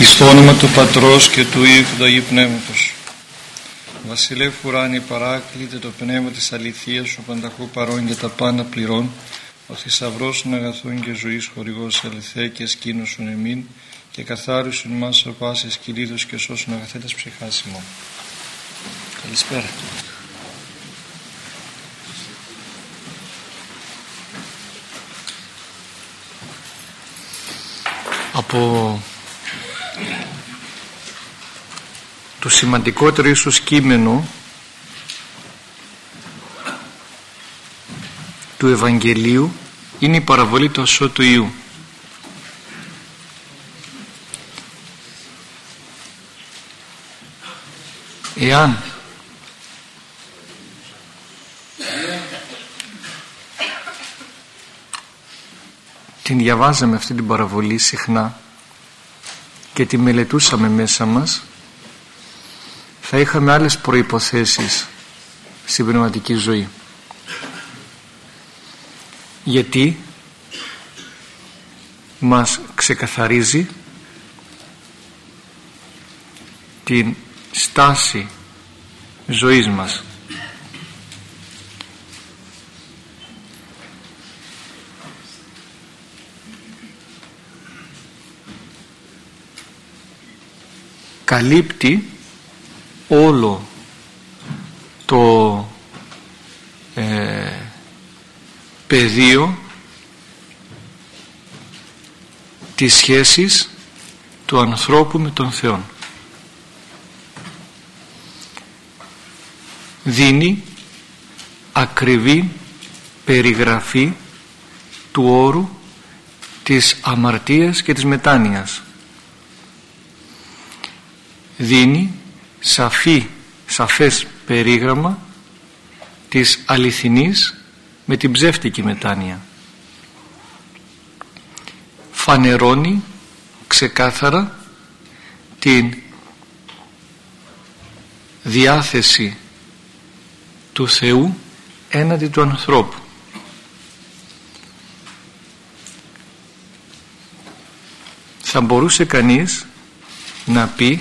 Εις το όνομα του Πατρός και του Υιού και του Αγίου Πνεύματος. Βασιλεύ ουράνι παράκλητε το πνεύμα της αληθείας σου πανταχού παρών και τα πάντα πληρών ο θησαυρός των αγαθών και ζωής χορηγός αληθέ και σκήνωσον εμήν και καθάρισον μας από πάσης κυλίδους και σώσον αγαθέτας ψυχάσιμο. Καλησπέρα. Από το σημαντικότερο ίσως κείμενο του Ευαγγελίου είναι η παραβολή του ασώτου Ιού. Εάν την διαβάζαμε αυτή την παραβολή συχνά και τη μελετούσαμε μέσα μας θα είχαμε άλλες προϋποθέσεις στην πνευματική ζωή. Γιατί μας ξεκαθαρίζει την στάση ζωής μας καλύπτει όλο το ε, πεδίο της σχέσης του ανθρώπου με τον Θεό. Δίνει ακριβή περιγραφή του όρου της αμαρτίας και της μετάνοιας. Δίνει σαφή, σαφές περίγραμμα της αληθινής με την ψεύτικη μετάνοια. Φανερώνει ξεκάθαρα την διάθεση του Θεού έναντι του ανθρώπου. Θα μπορούσε κανείς να πει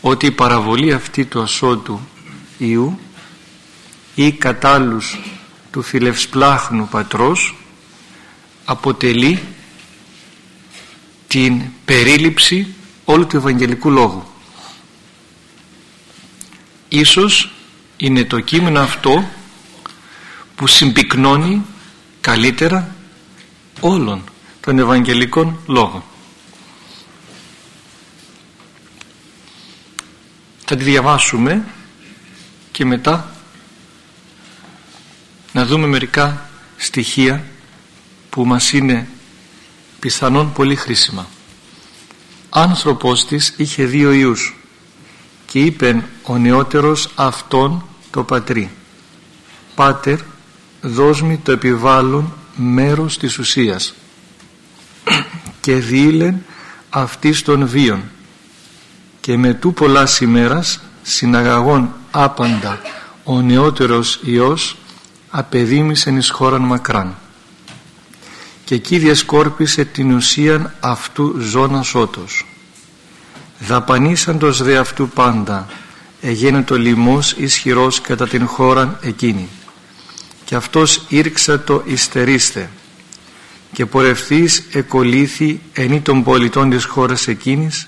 ότι η παραβολή αυτή του ασώτου Ιού ή κατάλλους του φιλευσπλάχνου πατρός αποτελεί την περίληψη όλου του Ευαγγελικού Λόγου. Ίσως είναι το κείμενο αυτό που συμπυκνώνει καλύτερα όλων των Ευαγγελικών Λόγων. Θα τη διαβάσουμε και μετά να δούμε μερικά στοιχεία που μας είναι πιθανόν πολύ χρήσιμα. Άνθρωπος της είχε δύο ιούς και είπεν ο νεότερος αυτόν το πατρί «Πάτερ, δώσ' το επιβάλλον μέρος της ουσίας» και δίλεν αυτής των βίων και με τού πολλά ημέρας συναγαγών άπαντα ο νεότερος Υιός απεδίμησεν εις χώραν μακράν. Και εκεί διασκόρπισε την ουσίαν αυτού ζώνα σώτος. Δαπανίσαντος δε αυτού πάντα εγένετο λοιμός ισχυρός κατά την χώραν εκείνη. Και αυτός ήρξα το ιστερίστε και πορευθείς εκολύθη ενή των πολιτών της χώρας εκείνης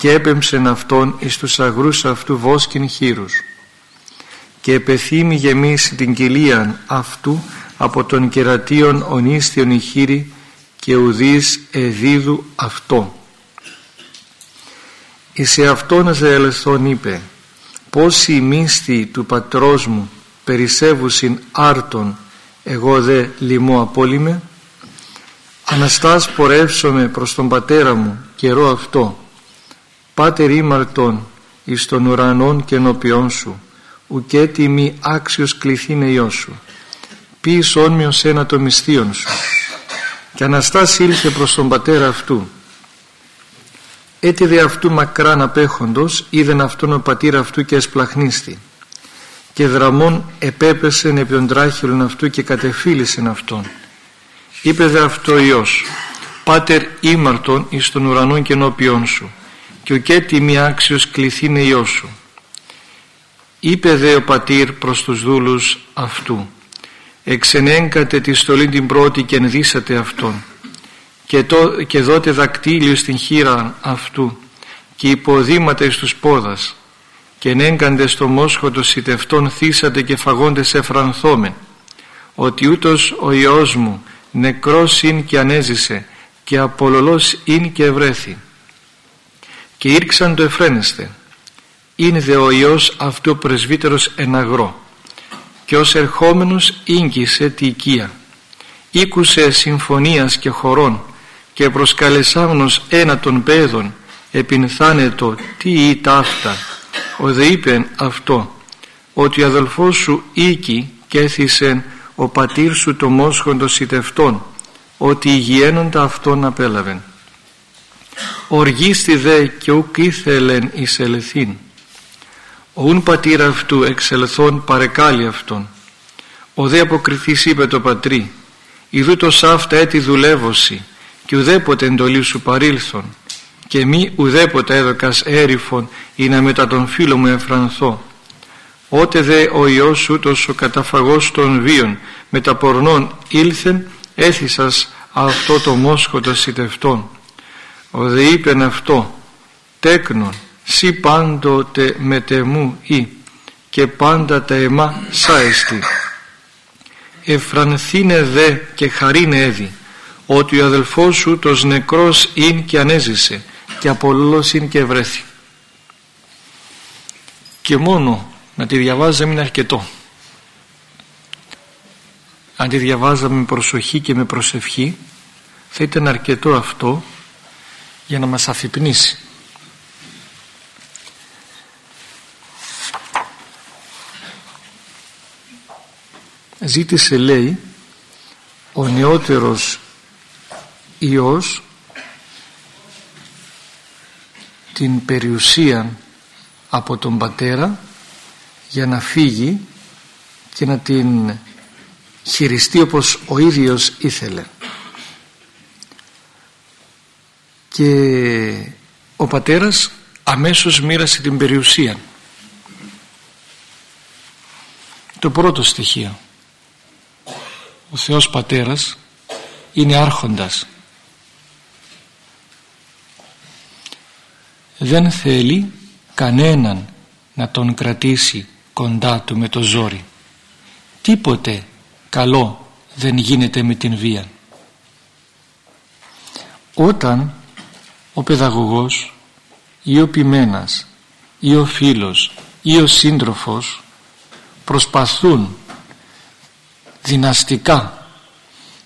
και έπεμψεν αυτόν εις τους αγρούς αυτού βόσκιν χείρους. Και επεθύμη γεμίσει την κοιλίαν αυτού από τον κερατίον ονίστιον ηχείρη και ουδείς εδίδου αυτό εις αυτόν ζελεθόν είπε πόσοι μίσθοι του πατρός μου περισσεύουσιν άρτον εγώ δε λοιμώ απόλυμε. Αναστάς πορεύσομαι προς τον πατέρα μου καιρό αυτό Πάτερ ήμαρτον εις των ουρανών και ενώπιόν σου ουκέτι μη άξιος κληθήνε ιός σου. Ποιης όνμιος ένα το μυστίον σου. Και Αναστάς ήλθε προς τον πατέρα αυτού. Έτι δε αυτού μακράν απέχοντος είδεν αυτόν ο πατήρα αυτού και εσπλαχνίστη. Και δραμών επέπεσεν επί τον τράχυλον αυτού και κατεφύλισεν αυτόν. Είπε δε αυτό Υιός Πάτερ ήμαρτον εις των ουρανών και ενώπιόν σου και ουκέ τιμή άξιος κληθήνε ιό σου. Είπε δε ο πατήρ προς τους δούλους αυτού εξενέγκατε τη στολή την πρώτη και ενδύσατε αυτόν. Και, το, και δότε δακτύλιο στην χείρα αυτού και υποδήματα εις τους πόδας. Και ενέγκαντε στο μόσχο των σιτευτών θύσατε και φαγόντες εφρανθόμεν ότι ούτως ο Υιός μου νεκρός είναι και ανέζησε και απολολός είναι και ευρέθη και ήρξαν το εφραίνεστε είναι δε ο Υιός αυτού ο πρεσβύτερος εν αγρό και ως ερχόμενος ίγκυσε τη οικία. Ήκουσε συμφωνίας και χωρών και προσκαλεσάμενος ένα των παιδών επινθάνετο τι ή ταύτα ο δε είπεν αυτό ότι ο αδελφός σου οίκη και έθισεν ο πατήρ σου το μόσχον των σιτευτών ότι υγιένοντα αυτόν απέλαβεν οργίστη δε και ουκ ήθελεν εις ελεθύν ο ουν πατήρ αυτού εξελθών παρεκάλει αυτόν. Ο δε αποκριθής είπε το πατρί ιδού το σάφτα έτη δουλεύωση και ουδέποτε εντολή σου παρήλθον και μη ουδέποτε έδωκας έρηφον ή να μετά τον φίλο μου εφρανθώ. Ότε δε ο Υιός ούτως ο καταφαγός των βίων με τα πορνών ήλθεν έθισας αυτό το μόσχο των σιτευτών. Ο δε είπεν αυτό τέκνον σι πάντοτε μετεμού ή και πάντα τα εμά σάεστη. Εφρανθήνε δε και χαρίνε έδι ότι ο αδελφός σου τος νεκρός ειν και ανέζησε και απολός ειν και βρέθη. Και μόνο να τη διαβάζαμε είναι αρκετό αν τη διαβάζαμε με προσοχή και με προσευχή θα ήταν αρκετό αυτό για να μας αφυπνήσει ζήτησε λέει ο νεότερος Υιός την περιουσία από τον πατέρα για να φύγει και να την χειριστεί όπως ο ίδιος ήθελε και ο πατέρας αμέσως μοίρασε την περιουσία. Το πρώτο στοιχείο. Ο Θεός Πατέρας είναι άρχοντας. Δεν θέλει κανέναν να τον κρατήσει κοντά του με το ζόρι. Τίποτε καλό δεν γίνεται με την βία. Όταν ο παιδαγωγός ή ο ποιμένας ή ο φίλος ή ο σύντροφος προσπαθούν δυναστικά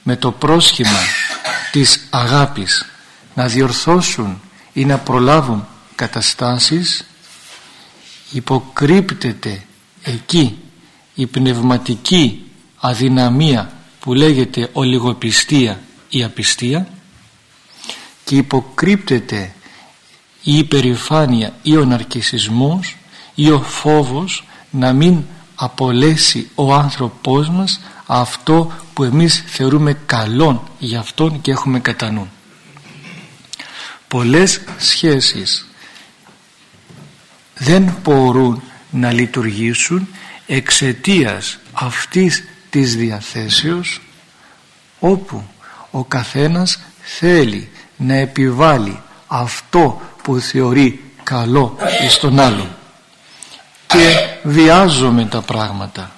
με το πρόσχημα της αγάπης να διορθώσουν ή να προλάβουν καταστάσεις υποκρύπτεται εκεί η πνευματική αδυναμία που λέγεται ολιγοπιστία ή απιστία και υποκρύπτεται η υπερηφάνεια ή ο ναρκισισμός ή ο φόβος να μην απολέσει ο άνθρωπός μας αυτό που εμείς θεωρούμε καλόν για αυτόν και έχουμε κατά νου. Πολλές σχέσεις δεν μπορούν να λειτουργήσουν εξαιτίας αυτής της διαθέσεως όπου ο καθένας θέλει να επιβάλλει αυτό που θεωρεί καλό στον άλλον. Και βιάζομαι τα πράγματα.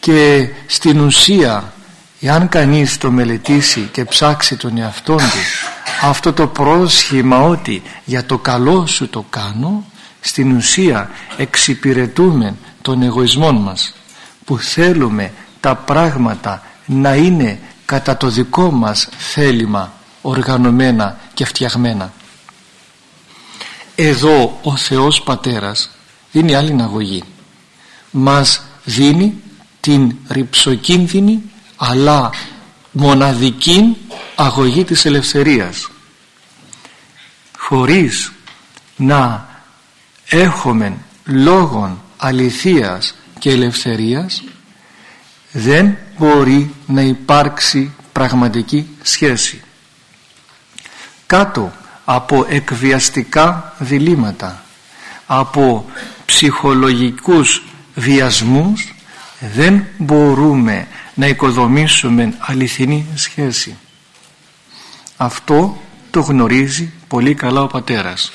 Και στην ουσία εάν κανείς το μελετήσει και ψάξει τον εαυτόν του αυτό το πρόσχημα ότι για το καλό σου το κάνω στην ουσία εξυπηρετούμε τον εγωισμό μας που θέλουμε τα πράγματα να είναι κατά το δικό μας θέλημα οργανωμένα και φτιαγμένα. Εδώ ο Θεός Πατέρας δίνει άλλη αγωγή μας δίνει την ρηψοκίνδυνη αλλά μοναδική αγωγή της ελευθερίας. Χωρίς να έχουμε λόγων αληθείας και ελευθερίας δεν μπορεί να υπάρξει πραγματική σχέση κάτω από εκβιαστικά διλήμματα από ψυχολογικούς βιασμούς δεν μπορούμε να οικοδομήσουμε αληθινή σχέση. Αυτό το γνωρίζει πολύ καλά ο πατέρας.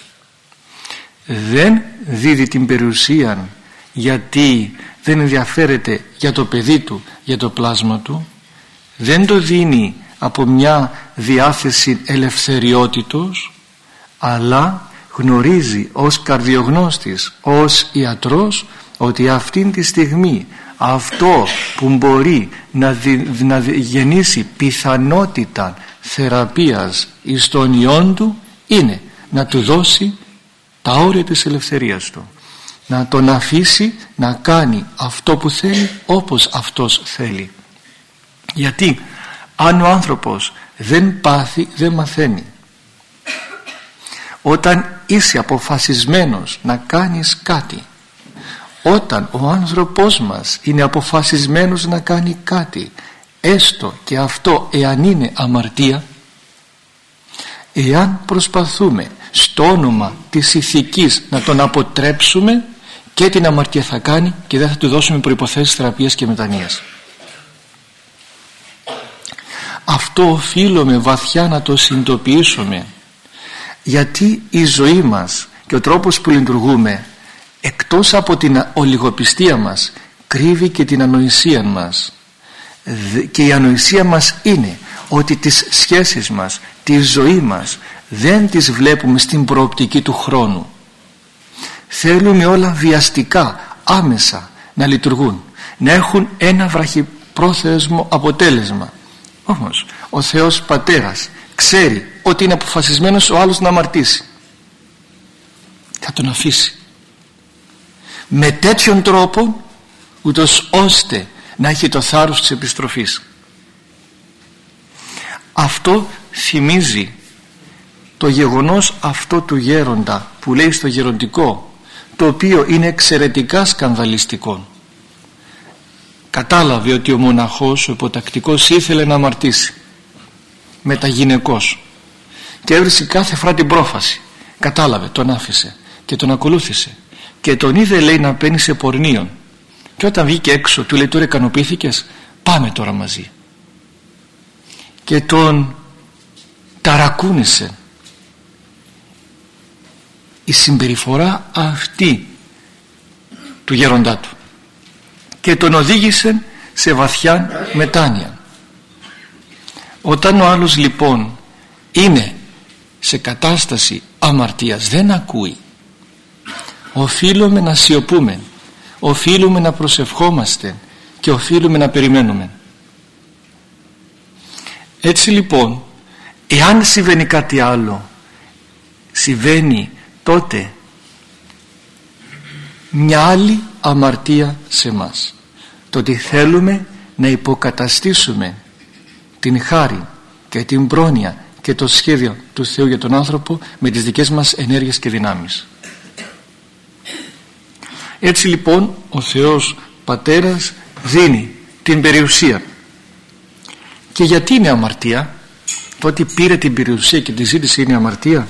Δεν δίδει την περιουσία γιατί δεν ενδιαφέρεται για το παιδί του για το πλάσμα του. Δεν το δίνει από μια διάθεση ελευθεριότητος αλλά γνωρίζει ως καρδιογνώστης ως ιατρός ότι αυτήν τη στιγμή αυτό που μπορεί να, να γεννήσει πιθανότητα θεραπείας εις τον ιόν του είναι να του δώσει τα όρια της ελευθερίας του. Να τον αφήσει να κάνει αυτό που θέλει όπως αυτός θέλει. Γιατί αν ο άνθρωπος δεν πάθει δεν μαθαίνει. Όταν είσαι αποφασισμένος να κάνεις κάτι όταν ο άνθρωπος μας είναι αποφασισμένος να κάνει κάτι έστω και αυτό εάν είναι αμαρτία εάν προσπαθούμε στο όνομα της ηθικής να τον αποτρέψουμε και την αμαρτία θα κάνει και δεν θα του δώσουμε προϋποθέσεις θεραπείας και μετανοίας αυτό οφείλουμε βαθιά να το συνειδητοποιήσουμε. Γιατί η ζωή μας και ο τρόπος που λειτουργούμε εκτός από την ολιγοπιστία μας κρύβει και την ανοησία μας. Και η ανοησία μας είναι ότι τις σχέσεις μας τη ζωή μας δεν τις βλέπουμε στην προοπτική του χρόνου. Θέλουμε όλα βιαστικά άμεσα να λειτουργούν να έχουν ένα βραχυπρόθεσμο αποτέλεσμα όμως ο Θεός Πατέρας ξέρει ότι είναι αποφασισμένος ο άλλος να αμαρτήσει. Θα τον αφήσει. Με τέτοιον τρόπο ούτως ώστε να έχει το θάρρος της επιστροφής. Αυτό θυμίζει το γεγονός αυτό του γέροντα που λέει στο γεροντικό το οποίο είναι εξαιρετικά σκανδαλιστικό κατάλαβε ότι ο μοναχός ο υποτακτικός ήθελε να αμαρτήσει. Μεταγυναικός. Και έβρισε κάθε φορά την πρόφαση. Κατάλαβε, τον άφησε και τον ακολούθησε. Και τον είδε λέει να παίρνει σε πορνίον και όταν βγήκε έξω του λέει τώρα ικανοποιήθηκε, πάμε τώρα μαζί και τον ταρακούνησε. Η συμπεριφορά αυτή του γέροντά του και τον οδήγησε σε βαθιά μετάνοια. Όταν ο άλλος λοιπόν είναι σε κατάσταση αμαρτίας δεν ακούει οφείλουμε να σιωπούμε οφείλουμε να προσευχόμαστε και οφείλουμε να περιμένουμε. Έτσι λοιπόν εάν συμβαίνει κάτι άλλο συμβαίνει τότε μια άλλη αμαρτία σε μας. Το ότι θέλουμε να υποκαταστήσουμε την χάρη και την πρόνοια και το σχέδιο του Θεού για τον άνθρωπο με τις δικές μας ενέργειες και δυνάμεις. Έτσι λοιπόν ο Θεός Πατέρας δίνει την περιουσία. Και γιατί είναι αμαρτία; Το ότι πήρε την περιουσία και τη ζήτηση είναι αμαρτία;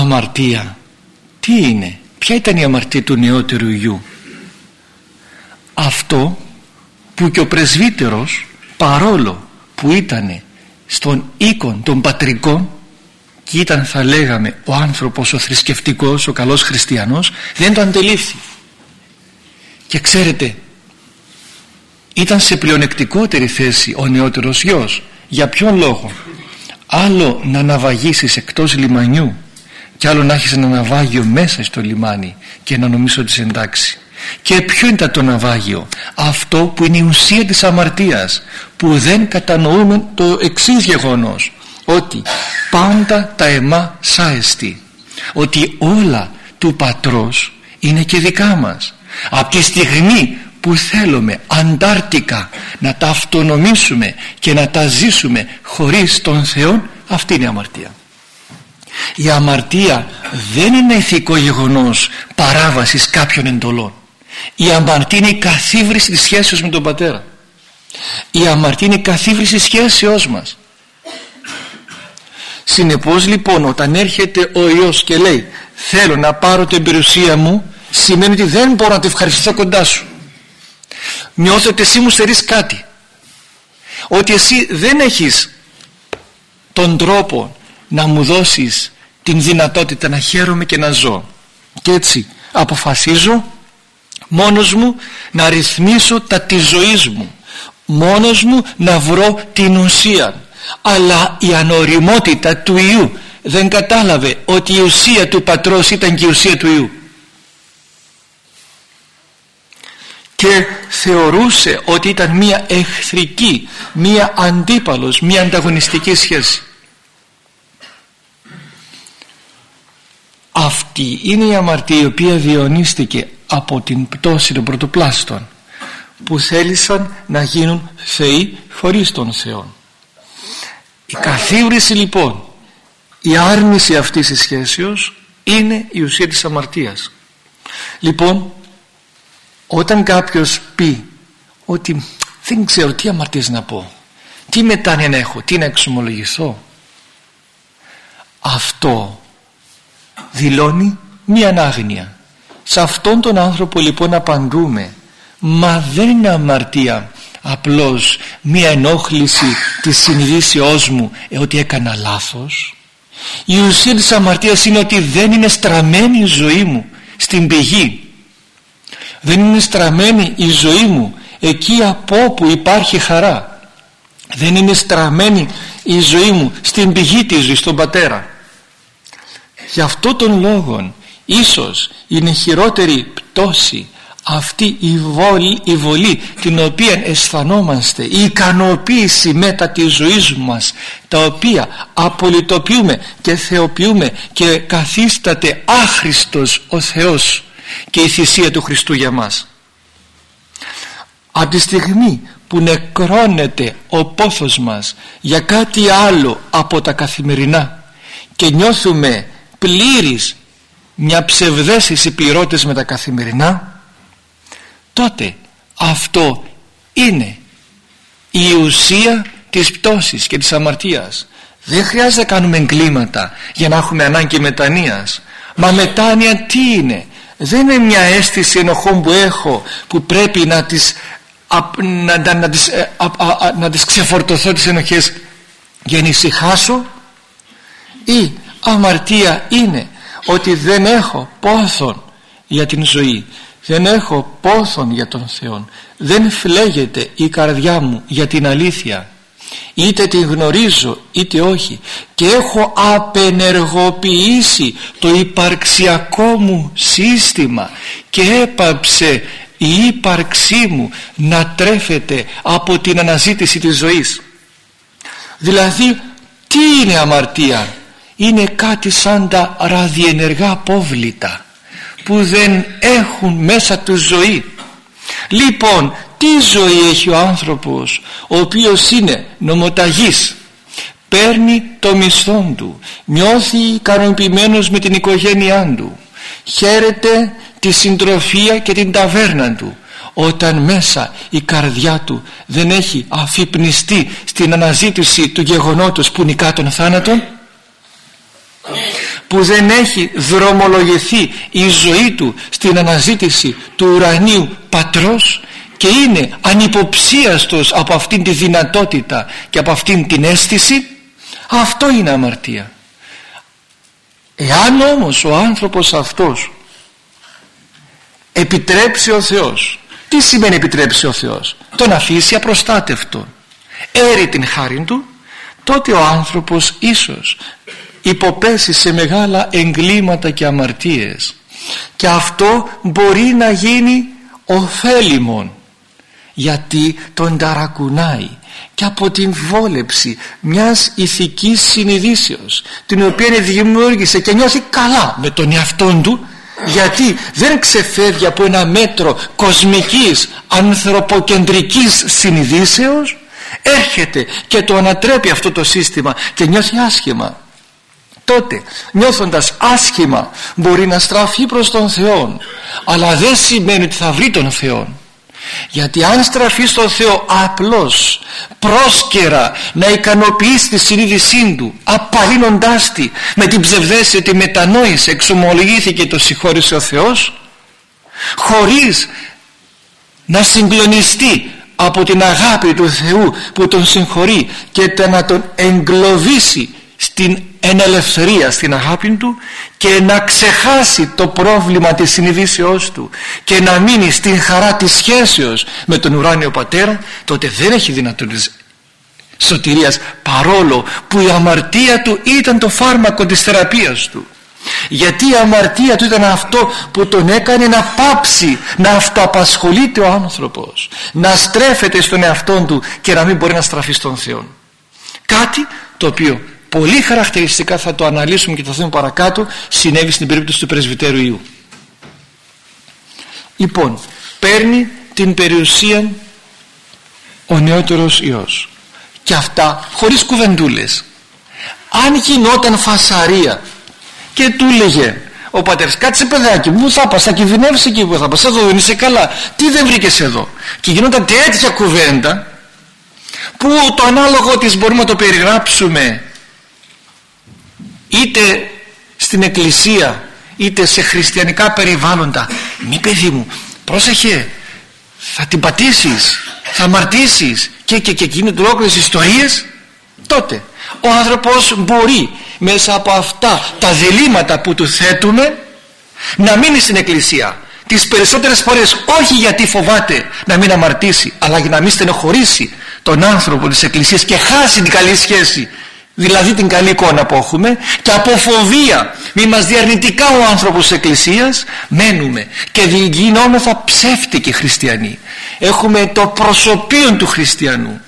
Αμαρτία. Τι είναι; Ποια ήταν η αμαρτία του νεότερου γιου αυτό που και ο πρεσβύτερος παρόλο που ήταν στον οίκον των πατρικών και ήταν θα λέγαμε ο άνθρωπος ο θρησκευτικός ο καλός χριστιανός δεν το αντελήφθη. Και ξέρετε ήταν σε πλεονεκτικότερη θέση ο νεότερος γιος. Για ποιον λόγο; Άλλο να ναυαγήσεις εκτός λιμανιού και άλλο να έχεις ένα ναυάγιο μέσα στο λιμάνι και να νομίζω ότι είσαι εντάξει. Και ποιο είναι το ναυάγιο; Αυτό που είναι η ουσία της αμαρτίας που δεν κατανοούμε το εξής γεγονός ότι πάντα τα εμά σάεστη ότι όλα του πατρός είναι και δικά μας. Από τη στιγμή που θέλουμε αντάρτικα να τα αυτονομήσουμε και να τα ζήσουμε χωρίς τον Θεό αυτή είναι η αμαρτία η αμαρτία δεν είναι ηθικό γεγονός παράβασης κάποιων εντολών. Η αμαρτία είναι η καθίβριση της σχέσης με τον πατέρα. Η αμαρτία είναι η καθίβρηση σχέσεώς μας. Συνεπώς λοιπόν όταν έρχεται ο Υιός και λέει θέλω να πάρω την περιουσία μου σημαίνει ότι δεν μπορώ να te ευχαριστήσω κοντά σου. Νιώθω ότι εσύ μου στερείς κάτι. Ότι εσύ δεν έχεις τον τρόπο να μου δώσεις την δυνατότητα να χαίρομαι και να ζω. Και έτσι αποφασίζω μόνος μου να ρυθμίσω τα της ζωής μου. Μόνος μου να βρω την ουσία. Αλλά η ανοριμότητα του Ιού δεν κατάλαβε ότι η ουσία του πατρός ήταν και η ουσία του Ιού και θεωρούσε ότι ήταν μία εχθρική, μία αντίπαλος, μία ανταγωνιστική σχέση. Αυτή είναι η αμαρτία η οποία διονύστηκε από την πτώση των πρωτοπλάστων που θέλησαν να γίνουν θεοί χωρίς τον Θεό. Η καθίβριση λοιπόν, η άρνηση αυτής της σχέσεως είναι η ουσία της αμαρτίας. Λοιπόν, όταν κάποιος πει ότι δεν ξέρω τι αμαρτίες να πω, τι μετάνοια να έχω, τι να εξομολογηθώ, αυτό δηλώνει μία ανάγνεια. Σε αυτόν τον άνθρωπο λοιπόν απαντούμε. Μα δεν είναι αμαρτία απλώς μία ενόχληση της συνειδήσεώς μου ε, ότι έκανα λάθος. Η ουσία της αμαρτίας είναι ότι δεν είναι στραμμένη η ζωή μου στην πηγή. Δεν είναι στραμμένη η ζωή μου εκεί από όπου υπάρχει χαρά. Δεν είναι στραμμένη η ζωή μου στην πηγή της ζωής, στον πατέρα γι' αυτό τον λόγο ίσως είναι χειρότερη πτώση αυτή η βολή, η βολή την οποία αισθανόμαστε η ικανοποίηση μετά τη ζωή μας τα οποία απολυτοποιούμε και θεοποιούμε και καθίσταται άχρηστος ο Θεός και η θυσία του Χριστού για μας. Από τη στιγμή που νεκρώνεται ο πόθος μας για κάτι άλλο από τα καθημερινά και νιώθουμε πλήρης μια ψευδέστηση πληρώτες με τα καθημερινά τότε αυτό είναι η ουσία της πτώσης και της αμαρτίας. Δεν χρειάζεται να κάνουμε εγκλήματα για να έχουμε ανάγκη μετανοίας. Μα μετάνοια τι είναι; Δεν είναι μια αίσθηση ενοχών που έχω που πρέπει να τις, να, να, να, τις, ε, να τις ξεφορτωθώ τις ενοχές για να ησυχάσω ή αμαρτία είναι ότι δεν έχω πόθον για την ζωή δεν έχω πόθον για τον Θεό δεν φλέγεται η καρδιά μου για την αλήθεια είτε την γνωρίζω είτε όχι και έχω απενεργοποιήσει το υπαρξιακό μου σύστημα και έπαψε η ύπαρξή μου να τρέφεται από την αναζήτηση της ζωής. Δηλαδή τι είναι αμαρτία; Είναι κάτι σαν τα ραδιενεργά απόβλητα που δεν έχουν μέσα τους ζωή. Λοιπόν τι ζωή έχει ο άνθρωπος ο οποίος είναι νομοταγής; Παίρνει το μισθό του νιώθει ικανοποιημένος με την οικογένειά του χαίρεται τη συντροφία και την ταβέρνα του όταν μέσα η καρδιά του δεν έχει αφυπνιστεί στην αναζήτηση του γεγονότος που νικά τον θάνατον; Που δεν έχει δρομολογηθεί η ζωή του στην αναζήτηση του ουρανίου πατρός και είναι ανυποψίαστος από αυτήν τη δυνατότητα και από αυτήν την αίσθηση αυτό είναι αμαρτία. Εάν όμως ο άνθρωπος αυτός επιτρέψει ο Θεός τι σημαίνει επιτρέψει ο Θεός; Τον αφήσει απροστάτευτο έρει την χάρη του τότε ο άνθρωπος ίσως υποπέσει σε μεγάλα εγκλήματα και αμαρτίες. Και αυτό μπορεί να γίνει ωφέλιμον γιατί τον ταρακουνάει και από την βόλεψη μιας ηθικής συνειδήσεως την οποία δημιούργησε και νιώθει καλά με τον εαυτόν του γιατί δεν ξεφεύγει από ένα μέτρο κοσμικής ανθρωποκεντρικής συνειδήσεως έρχεται και το ανατρέπει αυτό το σύστημα και νιώθει άσχημα τότε νιώθοντας άσχημα μπορεί να στραφεί προς τον Θεό αλλά δεν σημαίνει ότι θα βρει τον Θεό γιατί αν στραφεί στον Θεό απλώς πρόσκαιρα να ικανοποιήσει τη συνείδησή του απαλύνοντάς τη με την ψευδέση ότι μετανόησε εξομολογήθηκε το συγχώρησε ο Θεός χωρίς να συγκλονιστεί από την αγάπη του Θεού που τον συγχωρεί και να τον εγκλωβίσει στην ελευθερία στην αγάπη του και να ξεχάσει το πρόβλημα της συνειδήσεώς του και να μείνει στην χαρά της σχέσεως με τον ουράνιο πατέρα τότε δεν έχει δυνατότητα σωτηρίας παρόλο που η αμαρτία του ήταν το φάρμακο της θεραπείας του. Γιατί η αμαρτία του ήταν αυτό που τον έκανε να πάψει να αυτοαπασχολείται ο άνθρωπος να στρέφεται στον εαυτό του και να μην μπορεί να στραφεί στον Θεό κάτι το οποίο πολύ χαρακτηριστικά θα το αναλύσουμε και θα δούμε παρακάτω συνέβη στην περίπτωση του πρεσβυτέρου Ιού. Λοιπόν παίρνει την περιουσία ο νεότερος Υιός. Και αυτά χωρίς κουβεντούλες. Αν γινόταν φασαρία και του έλεγε ο πατέρας κάτσε παιδάκι μου θα πας θα κινδυνεύεις εκεί που θα πας εδώ δεν είσαι καλά. Τι δεν βρήκες εδώ; Και γινόταν τέτοια κουβέντα που το ανάλογο της μπορούμε να το περιγράψουμε είτε στην εκκλησία είτε σε χριστιανικά περιβάλλοντα. Μη παιδί μου πρόσεχε θα την πατήσεις θα αμαρτήσεις και και και γίνονται ολόκληρες ιστορίες τότε ο άνθρωπος μπορεί μέσα από αυτά τα διλήμματα που του θέτουμε να μείνει στην εκκλησία. Τις περισσότερες φορές όχι γιατί φοβάται να μην αμαρτήσει αλλά για να μην στενοχωρήσει τον άνθρωπο της εκκλησίας και χάσει την καλή σχέση δηλαδή την καλή εικόνα που έχουμε και από φοβία μη μας διαρνητικά ο άνθρωπος της Εκκλησίας μένουμε και γινόμεθα ψεύτικοι χριστιανοί. Έχουμε το προσωπείο του χριστιανού.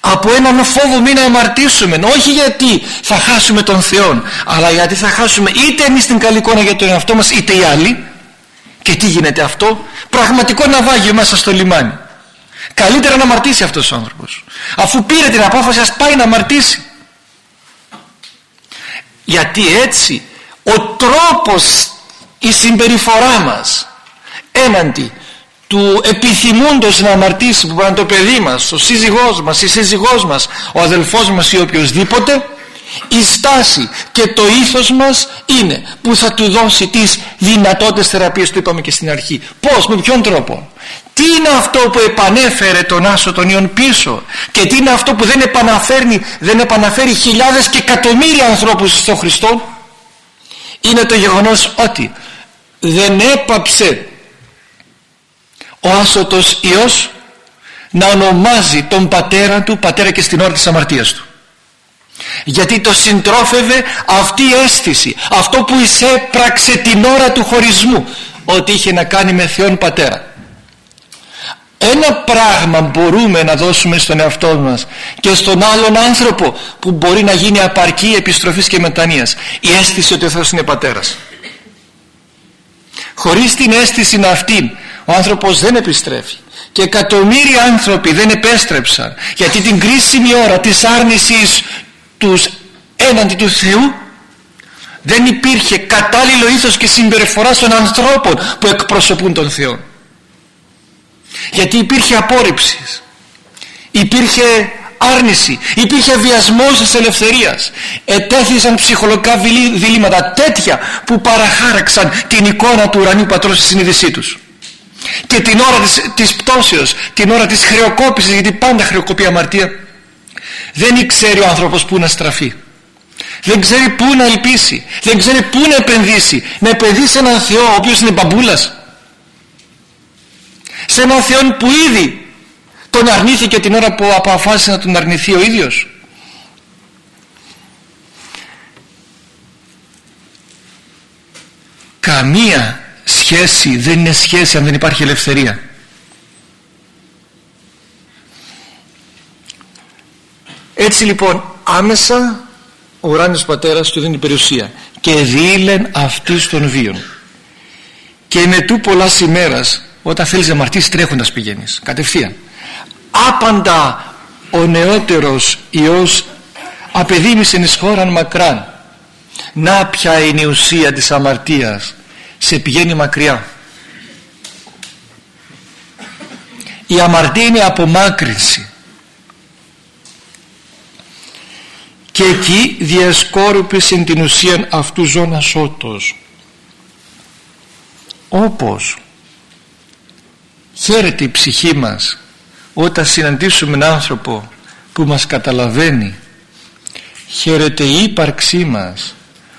Από έναν φόβο μην αμαρτήσουμε. Όχι γιατί θα χάσουμε τον Θεό αλλά γιατί θα χάσουμε είτε εμείς την καλή εικόνα για τον εαυτό μας είτε οι άλλοι. Και τι γίνεται αυτό; Πραγματικό ναυάγιο μέσα στο λιμάνι καλύτερα να αμαρτήσει αυτός ο άνθρωπος. Αφού πήρε την απόφαση ας πάει να αμαρτήσει. Γιατί έτσι ο τρόπος η συμπεριφορά μας έναντι του επιθυμούντος να αμαρτήσει που πάνε το παιδί μας, ο σύζυγός μας, η σύζυγός μας, ο αδελφός μας ή οποιοδήποτε η στάση και το ήθος μας είναι που θα του δώσει τις δυνατότητες θεραπείας του είπαμε και στην αρχή. Πως, με ποιον τρόπο; Τι είναι αυτό που επανέφερε τον Άσο τον Ιων πίσω; Και τι είναι αυτό που δεν επαναφέρει, δεν επαναφέρει χιλιάδες και εκατομμύρια ανθρώπους στον Χριστό; Είναι το γεγονός ότι δεν έπαψε ο άσωτος Υιός να ονομάζει τον πατέρα του πατέρα και στην ώρα της αμαρτίας του. Γιατί το συντρόφευε αυτή η αίσθηση αυτό που εισέπραξε την ώρα του χωρισμού ότι είχε να κάνει με Θεόν Πατέρα ένα πράγμα μπορούμε να δώσουμε στον εαυτό μας και στον άλλον άνθρωπο που μπορεί να γίνει απαρκή επιστροφής και μετανοίας. Η αίσθηση ότι ο Θεός είναι Πατέρας. Χωρίς την αίσθηση αυτή ο άνθρωπος δεν επιστρέφει. Και εκατομμύρια άνθρωποι δεν επέστρεψαν γιατί την κρίσιμη ώρα της άρνησης τους έναντι του Θεού δεν υπήρχε κατάλληλο ήθος και συμπεριφορά των ανθρώπων που εκπροσωπούν τον Θεό γιατί υπήρχε απόρριψη. Υπήρχε άρνηση. Υπήρχε βιασμός της ελευθερίας. Ετέθησαν ψυχολογικά διλήμματα τέτοια που παραχάραξαν την εικόνα του ουρανίου πατρός στη συνείδησή τους. Και την ώρα της, της πτώσεως την ώρα της χρεοκόπησης γιατί πάντα χρεοκοπεί αμαρτία δεν ξέρει ο άνθρωπος που να στραφεί. Δεν ξέρει πού να ελπίσει. Δεν ξέρει πού να επενδύσει. Να επενδύσει έναν Θεό ο οποίος είναι μπαμπούλας σε έναν Θεό που ήδη τον αρνήθηκε την ώρα που αποφάσισε να τον αρνηθεί ο ίδιος. Καμία σχέση δεν είναι σχέση αν δεν υπάρχει ελευθερία. Έτσι λοιπόν άμεσα ο ουράνιος πατέρας του δίνει περιουσία και δίλεν αυτής των βίων. Και με του πολλάς ημέρας όταν θέλεις να μαρτύσεις τρέχοντας πηγαίνεις. Κατευθείαν. Άπαντα ο νεότερος Υιός απεδίμησε εις χώραν μακράν. Να ποια είναι η ουσία της αμαρτίας. Σε πηγαίνει μακριά. Η αμαρτία είναι απομάκρυνση. Και εκεί διασκόρπησε την ουσία αυτού ζώνα σώτος. Όπως χαίρεται η ψυχή μας όταν συναντήσουμε έναν άνθρωπο που μας καταλαβαίνει. Χαίρεται η ύπαρξή μας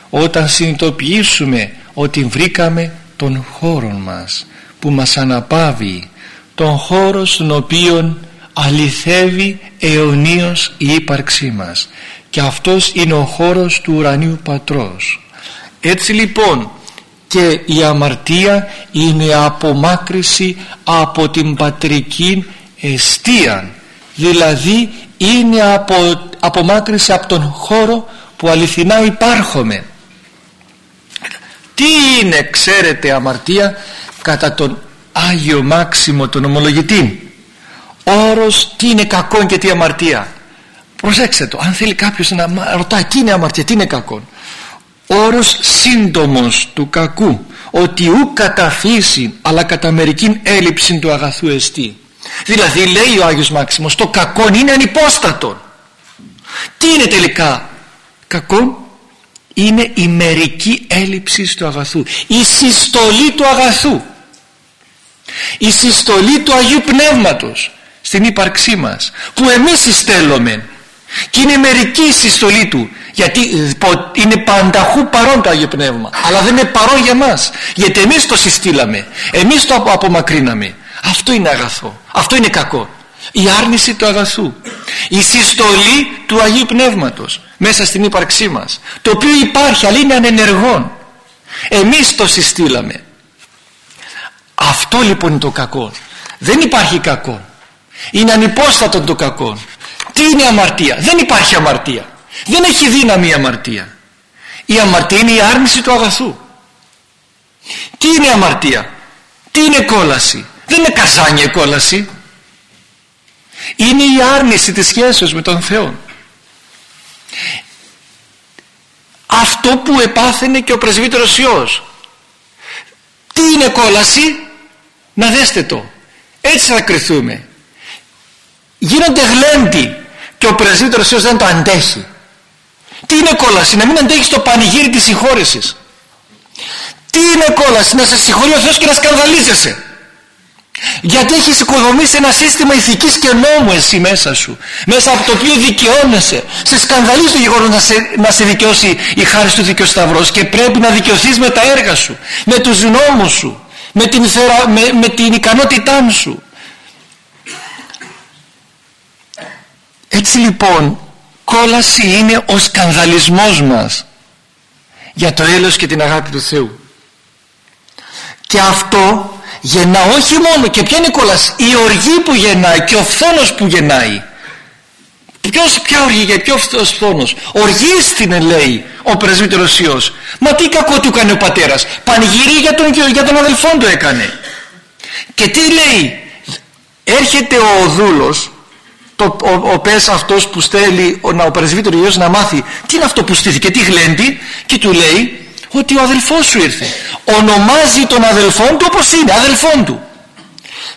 όταν συνειδητοποιήσουμε ότι βρήκαμε τον χώρο μας που μας αναπαύει τον χώρο στον οποίο αληθεύει αιωνίως η ύπαρξή μας. Και αυτός είναι ο χώρος του ουρανίου πατρός. Έτσι λοιπόν και η αμαρτία είναι απομάκρυση από την πατρική εστία δηλαδή είναι απο, απομάκρυση από τον χώρο που αληθινά υπάρχουμε τι είναι ξέρετε αμαρτία; Κατά τον Άγιο Μάξιμο τον ομολογητή. Όρος τι είναι κακό και τι αμαρτία. Προσέξτε το αν θέλει κάποιος να ρωτάει τι είναι αμαρτία τι είναι κακό όρος σύντομος του κακού ότι ου κατά φύση αλλά κατά μερικήν έλλειψη του αγαθού εστί. Δηλαδή λέει ο Άγιος Μάξιμος το κακό είναι ανυπόστατο τι είναι τελικά κακό είναι η μερική έλλειψη του αγαθού. Η συστολή του αγαθού. Η συστολή του Αγίου Πνεύματος στην ύπαρξή μας που εμείς συστέλουμε και είναι μερική η συστολή του γιατί είναι πανταχού παρόν το Άγιο Πνεύμα αλλά δεν είναι παρόν για μας. Γιατί εμείς το συστήλαμε εμείς το απομακρύναμε. Αυτό είναι αγαθό αυτό είναι κακό. Η άρνηση του αγαθού η συστολή του Αγίου Πνεύματος μέσα στην ύπαρξή μας το οποίο υπάρχει αλλά είναι ανενεργόν. Εμείς το συστήλαμε. Αυτό λοιπόν είναι το κακό. Δεν υπάρχει κακό. Είναι ανυπόστατο το κακό. Τι είναι αμαρτία; Δεν υπάρχει αμαρτία δεν έχει δύναμη η αμαρτία. Η αμαρτία είναι η άρνηση του αγαθού. Τι είναι αμαρτία; Τι είναι κόλαση; Δεν είναι καζάνια κόλαση. Είναι η άρνηση της σχέσεως με τον Θεό. Αυτό που επάθαινε και ο πρεσβύτερος Υιός. Τι είναι κόλαση; Να δέστε το. Έτσι θα κρυθούμε. Γίνονται γλέντι και ο πρεσβύτερος Υιός δεν το αντέχει τι είναι κόλαση να μην αντέχεις το πανηγύρι της συγχώρεσης. Τι είναι κόλαση να σε συγχωρεί ο Θεός και να σκανδαλίζεσαι. Γιατί έχεις οικοδομήσει ένα σύστημα ηθικής και νόμου εσύ μέσα σου μέσα από το οποίο δικαιώνεσαι. Σε σκανδαλίζει το γεγονός να σε, να σε δικαιώσει η χάρη του δικαιοσταυρός και πρέπει να δικαιωθείς με τα έργα σου με τους νόμους σου με την, με, με την ικανότητά σου. Έτσι λοιπόν κόλαση είναι ο σκανδαλισμός μας για το έλεος και την αγάπη του Θεού. Και αυτό γεννά όχι μόνο και ποια είναι η κόλαση η οργή που γεννάει και ο φθόνος που γεννάει. Ποιος, ποια οργή και ποιος φθόνος. Οργίστηνε λέει ο πρεσβύτερος Υιός. Μα τι κακό του έκανε ο πατέρας. Πανηγυρί για τον, για τον αδελφόν του έκανε. Και τι λέει έρχεται ο δούλος το, ο, ο πες αυτός που στέλνει ο, ο πρεσβύτερος Υιός να μάθει τι είναι αυτό που στήθηκε, τι γλέντι και του λέει ότι ο αδελφός σου ήρθε. Ονομάζει τον αδελφόν του όπως είναι αδελφόν του.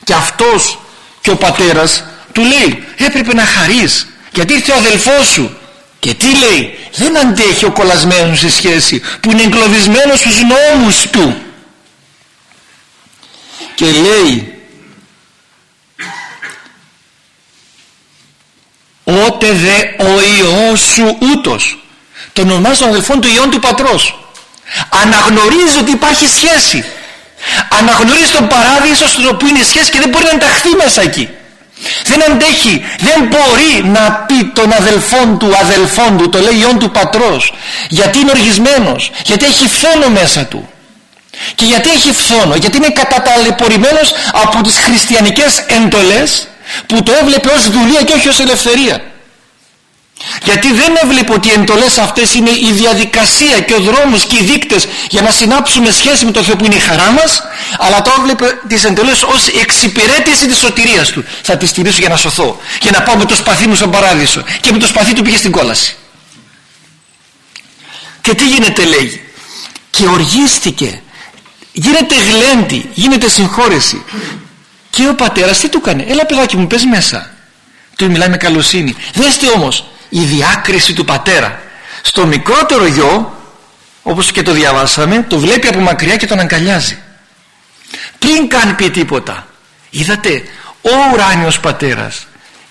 Και αυτός και ο πατέρας του λέει έπρεπε να χαρείς γιατί ήρθε ο αδελφός σου και τι λέει δεν αντέχει ο κολλασμένος σε σχέση που είναι εγκλωβισμένος στους νόμους του και λέει «Ότε δε ο Υιός σου ούτως». Το ονομάζει τον αδελφόν του Υιόν του Πατρός. Αναγνωρίζει ότι υπάρχει σχέση. Αναγνωρίζει τον παράδεισο στον οποίο είναι σχέση και δεν μπορεί να ενταχθεί μέσα εκεί. Δεν αντέχει, δεν μπορεί να πει τον αδελφόν του, αδελφόν του, το λέει Υιόν του Πατρός. Γιατί είναι οργισμένος, γιατί έχει φθόνο μέσα του. Και γιατί έχει φθόνο, γιατί είναι καταταλαιπωρημένος από τις χριστιανικές εντολές που το έβλεπε ως δουλεία και όχι ως ελευθερία. Γιατί δεν έβλεπε ότι οι εντολές αυτές είναι η διαδικασία και ο δρόμος και οι δείκτες για να συνάψουμε σχέση με το Θεό που είναι η χαρά μας αλλά το έβλεπε τις εντολές ως εξυπηρέτηση της σωτηρίας του. Θα τη στηρίσω για να σωθώ για να πάω με το σπαθί μου στον παράδεισο. Και με το σπαθί του πήγε στην κόλαση. Και τι γίνεται λέει και οργίστηκε. Γίνεται γλέντι γίνεται συγχώρεση και ο πατέρας τι του έκανε έλα παιδάκι μου πες μέσα του μιλάει με καλοσύνη. Δέστε όμως η διάκριση του πατέρα στο μικρότερο γιο όπως και το διαβάσαμε το βλέπει από μακριά και τον αγκαλιάζει πριν καν πει τίποτα είδατε ο ουράνιος πατέρας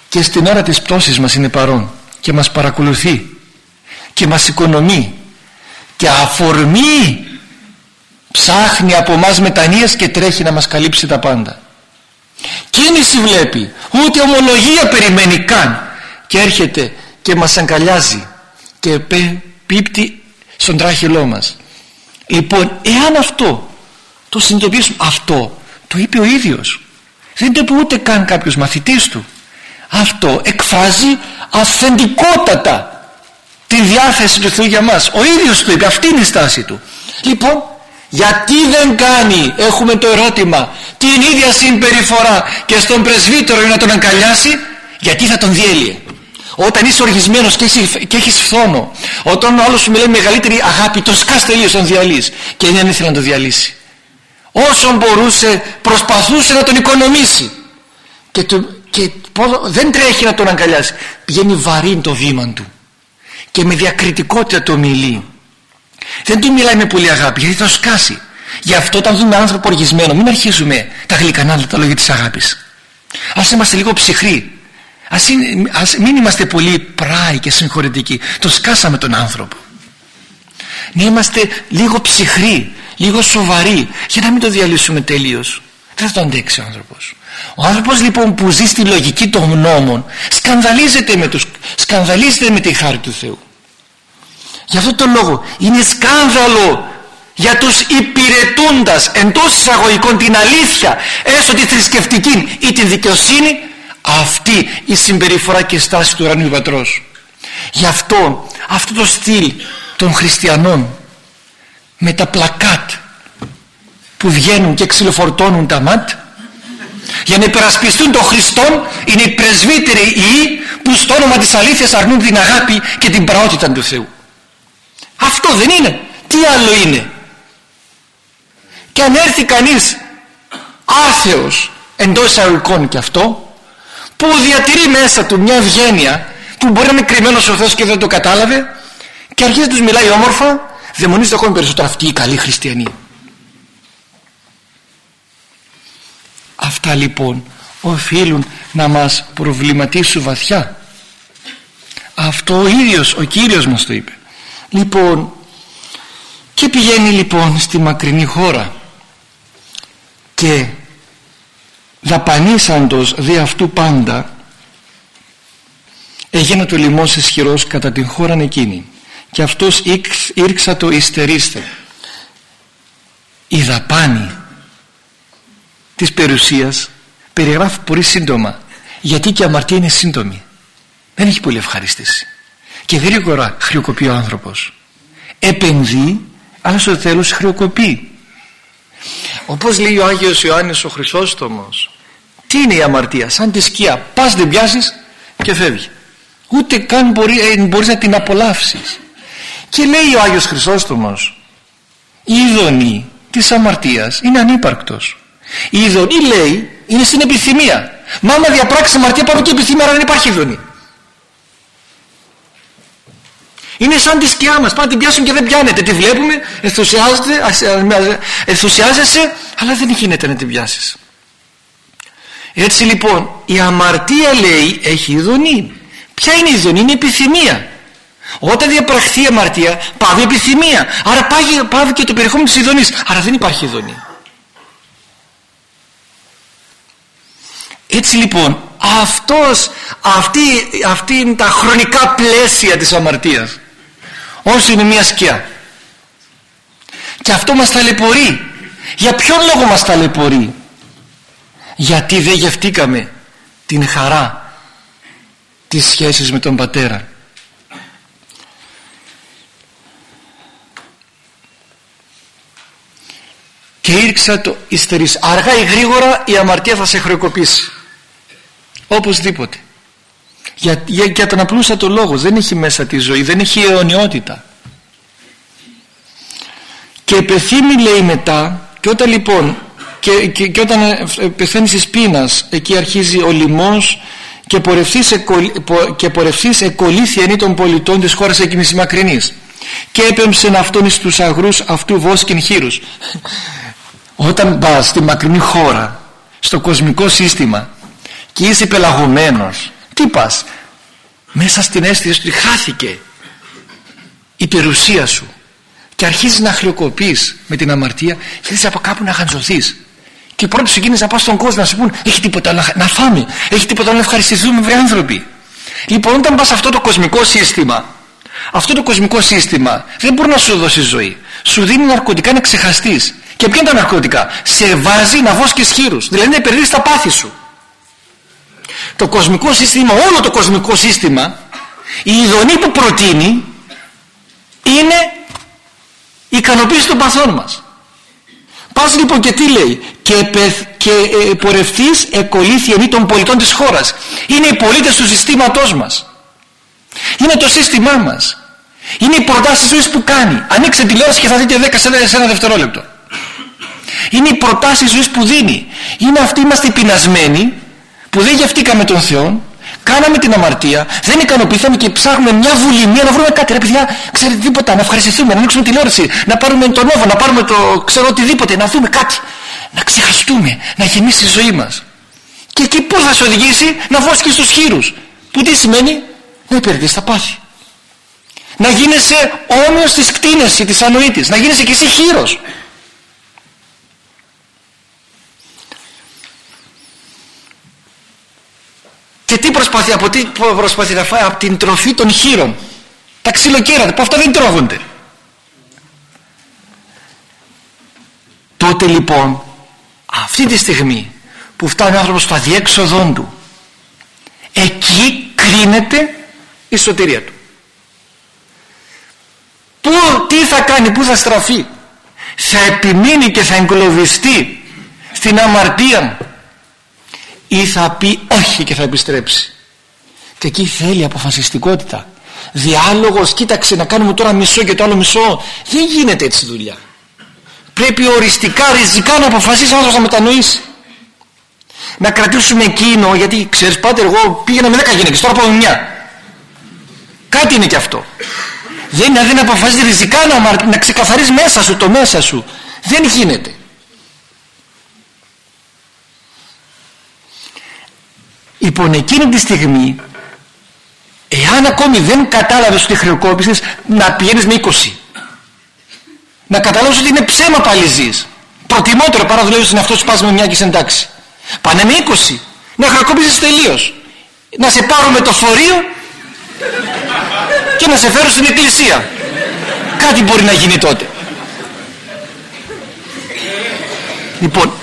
και στην ώρα της πτώσης μας είναι παρόν και μας παρακολουθεί και μας οικονομεί και αφορμή ψάχνει από μας μετανοίες και τρέχει να μας καλύψει τα πάντα κίνηση βλέπει. Ούτε ομολογία περιμένει καν. Και έρχεται και μας αγκαλιάζει και πίπτει στον τράχυλό μας. Λοιπόν εάν αυτό το συνειδητοποιήσουμε αυτό το είπε ο ίδιος. Δεν το είπε ούτε καν κάποιος μαθητής του. Αυτό εκφράζει αυθεντικότατα τη διάθεση του Θεού για μας. Ο ίδιος του είπε. Αυτή είναι η στάση του. Λοιπόν γιατί δεν κάνει έχουμε το ερώτημα την ίδια συμπεριφορά και στον πρεσβύτερο για να τον αγκαλιάσει; Γιατί θα τον διέλυε. Όταν είσαι οργισμένος και, έχεις, και έχεις φθόνο όταν ο άλλος σου μιλάει μεγαλύτερη αγάπη το σκάς τελείως τον διαλύεις. Και δεν ήθελε να τον διαλύσει. Όσο μπορούσε προσπαθούσε να τον οικονομήσει. Και, το, και δεν τρέχει να τον αγκαλιάσει. Πηγαίνει βαρύ το βήμα του. Και με διακριτικότητα το μιλεί δεν του μιλάει με πολύ αγάπη γιατί θα σκάσει. Γι' αυτό όταν δούμε άνθρωπο οργισμένο μην αρχίζουμε τα γλυκανάλα τα λόγια της αγάπης. Ας είμαστε λίγο ψυχροί. Ας, είναι, ας μην είμαστε πολύ πράοι και συγχωρητικοί το σκάσαμε τον άνθρωπο. Να είμαστε λίγο ψυχροί λίγο σοβαροί για να μην το διαλύσουμε τελείως. Δεν θα το αντέξει ο άνθρωπος. Ο άνθρωπος λοιπόν που ζει στη λογική των νόμων σκανδαλίζεται με, τους, σκανδαλίζεται με τη χάρη του Θεού Γι' αυτό το λόγο είναι σκάνδαλο για τους υπηρετούντας εντός εισαγωγικών την αλήθεια έστω τη θρησκευτική ή την δικαιοσύνη αυτή η συμπεριφορά και στάση του ουρανίου πατρός. Γι' αυτό αυτό το στυλ των χριστιανών με τα πλακάτ που βγαίνουν και ξυλοφορτώνουν τα ματ για να υπερασπιστούν τον Χριστό είναι οι πρεσβύτεροι ή που στο όνομα της αλήθειας αρνούν την αγάπη και την πραότητα του Θεού. Αυτό δεν είναι. Τι άλλο είναι; Και αν έρθει κανείς άθεος εντός εισαγωγικών και αυτό που διατηρεί μέσα του μια ευγένεια που μπορεί να είναι κρυμμένος ο Θεός και δεν το κατάλαβε και αρχίζει να τους μιλάει όμορφα δαιμονίζεται ακόμη περισσότερο αυτοί οι καλοί χριστιανοί. Αυτά λοιπόν οφείλουν να μας προβληματίσουν βαθιά. Αυτό ο ίδιος ο Κύριος μας το είπε. Λοιπόν, και πηγαίνει λοιπόν στη μακρινή χώρα και δαπανίσαντος δι' αυτού πάντα έγινε το λοιμός ισχυρός κατά την χώρα εκείνη. Και αυτός ήρξα το ιστερίστε η δαπάνη της περιουσίας περιγράφει πολύ σύντομα γιατί και η αμαρτία είναι σύντομη. Δεν έχει πολύ ευχαρίστηση και γρήγορα χρεοκοπεί ο άνθρωπος. Επενδύει αλλά στο τέλος χρεοκοπεί. Όπως λέει ο Άγιος Ιωάννης ο Χρυσόστομος τι είναι η αμαρτία σαν τη σκιά πας δεν πιάσεις και φεύγει. Ούτε καν μπορεί, ε, μπορείς να την απολαύσεις και λέει ο Άγιος Χρυσόστομος η ειδονή της αμαρτίας είναι ανύπαρκτος. Η ειδονή λέει είναι στην επιθυμία. Μα άμα διαπράξεις αμαρτία πάμε και επιθυμία δεν υπάρχει ειδονή είναι σαν τη σκιά μας. Πάνε την πιάσουν και δεν πιάνετε. Τη βλέπουμε, ενθουσιάζεσαι, αλλά δεν γίνεται να την πιάσεις. Έτσι λοιπόν, η αμαρτία λέει έχει ειδονή. Ποια είναι η ειδονή, είναι η επιθυμία. Όταν διαπραχθεί η αμαρτία, πάβει η επιθυμία. Άρα πάβει, πάβει και το περιεχόμενο της ειδονής. Άρα δεν υπάρχει ειδονή. Έτσι λοιπόν, αυτός, αυτή, αυτή είναι τα χρονικά πλαίσια της αμαρτίας όσο είναι μια σκιά. Και αυτό μας ταλαιπωρεί. Για ποιον λόγο μας ταλαιπωρεί; Γιατί δεν γευτήκαμε την χαρά της σχέσης με τον πατέρα. Και ήρξα το υστερής αργά ή γρήγορα η αμαρτία θα σε χρεοκοπήσει. Οπωσδήποτε για, για, για τον απλούστατο λόγο. Δεν έχει μέσα τη ζωή δεν έχει αιωνιότητα. Και επεθύμη λέει μετά και όταν λοιπόν και, και, και όταν ε, πεθαίνει της πείνας εκεί αρχίζει ο λοιμός και πορευθείς, εκολ, και πορευθείς εκολήθη των πολιτών της χώρας εκείνης μακρινής. Και έπεμψεν αυτόν εις τους αγρούς αυτού βόσκιν χείρους. Όταν πας στη μακρινή χώρα στο κοσμικό σύστημα και είσαι πελαγωμένος τι πας; Μέσα στην αίσθηση ότι χάθηκε η περιουσία σου και αρχίζεις να χρεοκοπείς με την αμαρτία θέλεις από κάπου να χαντζωθείς και πρώτος εκείνες να πας στον κόσμο να σου πούν έχει τίποτα να, να φάμε έχει τίποτα να ευχαριστηθούμε βρε άνθρωποι λοιπόν όταν πας σε αυτό το κοσμικό σύστημα αυτό το κοσμικό σύστημα δεν μπορεί να σου δώσει ζωή. Σου δίνει ναρκωτικά να ξεχαστείς. Και ποια είναι τα ναρκωτικά; Σε βάζει να βόσκεις χείρους. Δηλαδή να υπερδείς τα πάθη σου το κοσμικό σύστημα όλο το κοσμικό σύστημα η ειδονή που προτείνει είναι η ικανοποίηση των παθών μας. Πας λοιπόν και τι λέει και, και ε, πορευτείς εκολύθη ενή των πολιτών της χώρας είναι οι πολίτες του συστήματός μας. Είναι το σύστημά μας. Είναι οι προτάσεις ζωής που κάνει. Ανοίξτε τηλεόραση και θα δείτε 10 σε ένα δευτερόλεπτο. Είναι οι προτάσεις ζωής που δίνει. Είναι αυτοί είμαστε πεινασμένοι που δεν γευτήκαμε τον Θεό κάναμε την αμαρτία δεν ικανοποιηθήκαμε και ψάχνουμε μια βουλημία να βρούμε κάτι. Ρε παιδιά ξέρετε τίποτα να ευχαριστηθούμε να ανοίξουμε τηλεόραση να πάρουμε τον όβο να πάρουμε το ξέρω οτιδήποτε να δούμε κάτι. Να ξεχαστούμε να γεμίσει η ζωή μας. Και εκεί πώς θα σε οδηγήσει; Να βόσκεις στους χείρους. Που τι σημαίνει; Να υπηρετείς τα πάθη. Να γίνεσαι όμοιος της κτίνεσης της ανοήτης. Να γίνεσαι και εσύ χείρος και τι προσπαθεί από τι προσπαθεί να φάει από την τροφή των χείρων. Τα ξυλοκέρατα που αυτά δεν τρώγονται. Τότε λοιπόν αυτή τη στιγμή που φτάνει ο άνθρωπος στο αδιέξοδό του εκεί κρίνεται η σωτηρία του. Πού, τι θα κάνει, πού θα στραφεί; Θα επιμείνει και θα εγκλωβιστεί στην αμαρτία ή θα πει όχι και θα επιστρέψει και εκεί θέλει αποφασιστικότητα. Διάλογος κοίταξε να κάνουμε τώρα μισό και το άλλο μισό. Δεν γίνεται έτσι δουλειά. Πρέπει οριστικά ριζικά να αποφασίσεις ο άνθρωπος να μετανοήσει να κρατήσουμε εκείνο γιατί ξέρεις πάτερ εγώ πήγαινα με 10 γυναίκες τώρα πάω μια. Κάτι είναι και αυτό. Δεν είναι να αποφασίσει ριζικά να, να ξεκαθαρίσει μέσα σου το μέσα σου. Δεν γίνεται. Λοιπόν εκείνη τη στιγμή εάν ακόμη δεν κατάλαβες ότι χρεοκόπησες να πηγαίνεις με 20 να καταλάβεις ότι είναι ψέμα πάλι ζεις. Προτιμότερο παρά δουλεύεις είναι αυτό που με μια και εντάξει. Πάνε με 20 να χρεοκόπησες τελείως. Να σε πάρω με το φορείο και να σε φέρω στην εκκλησία. Κάτι μπορεί να γίνει τότε. Λοιπόν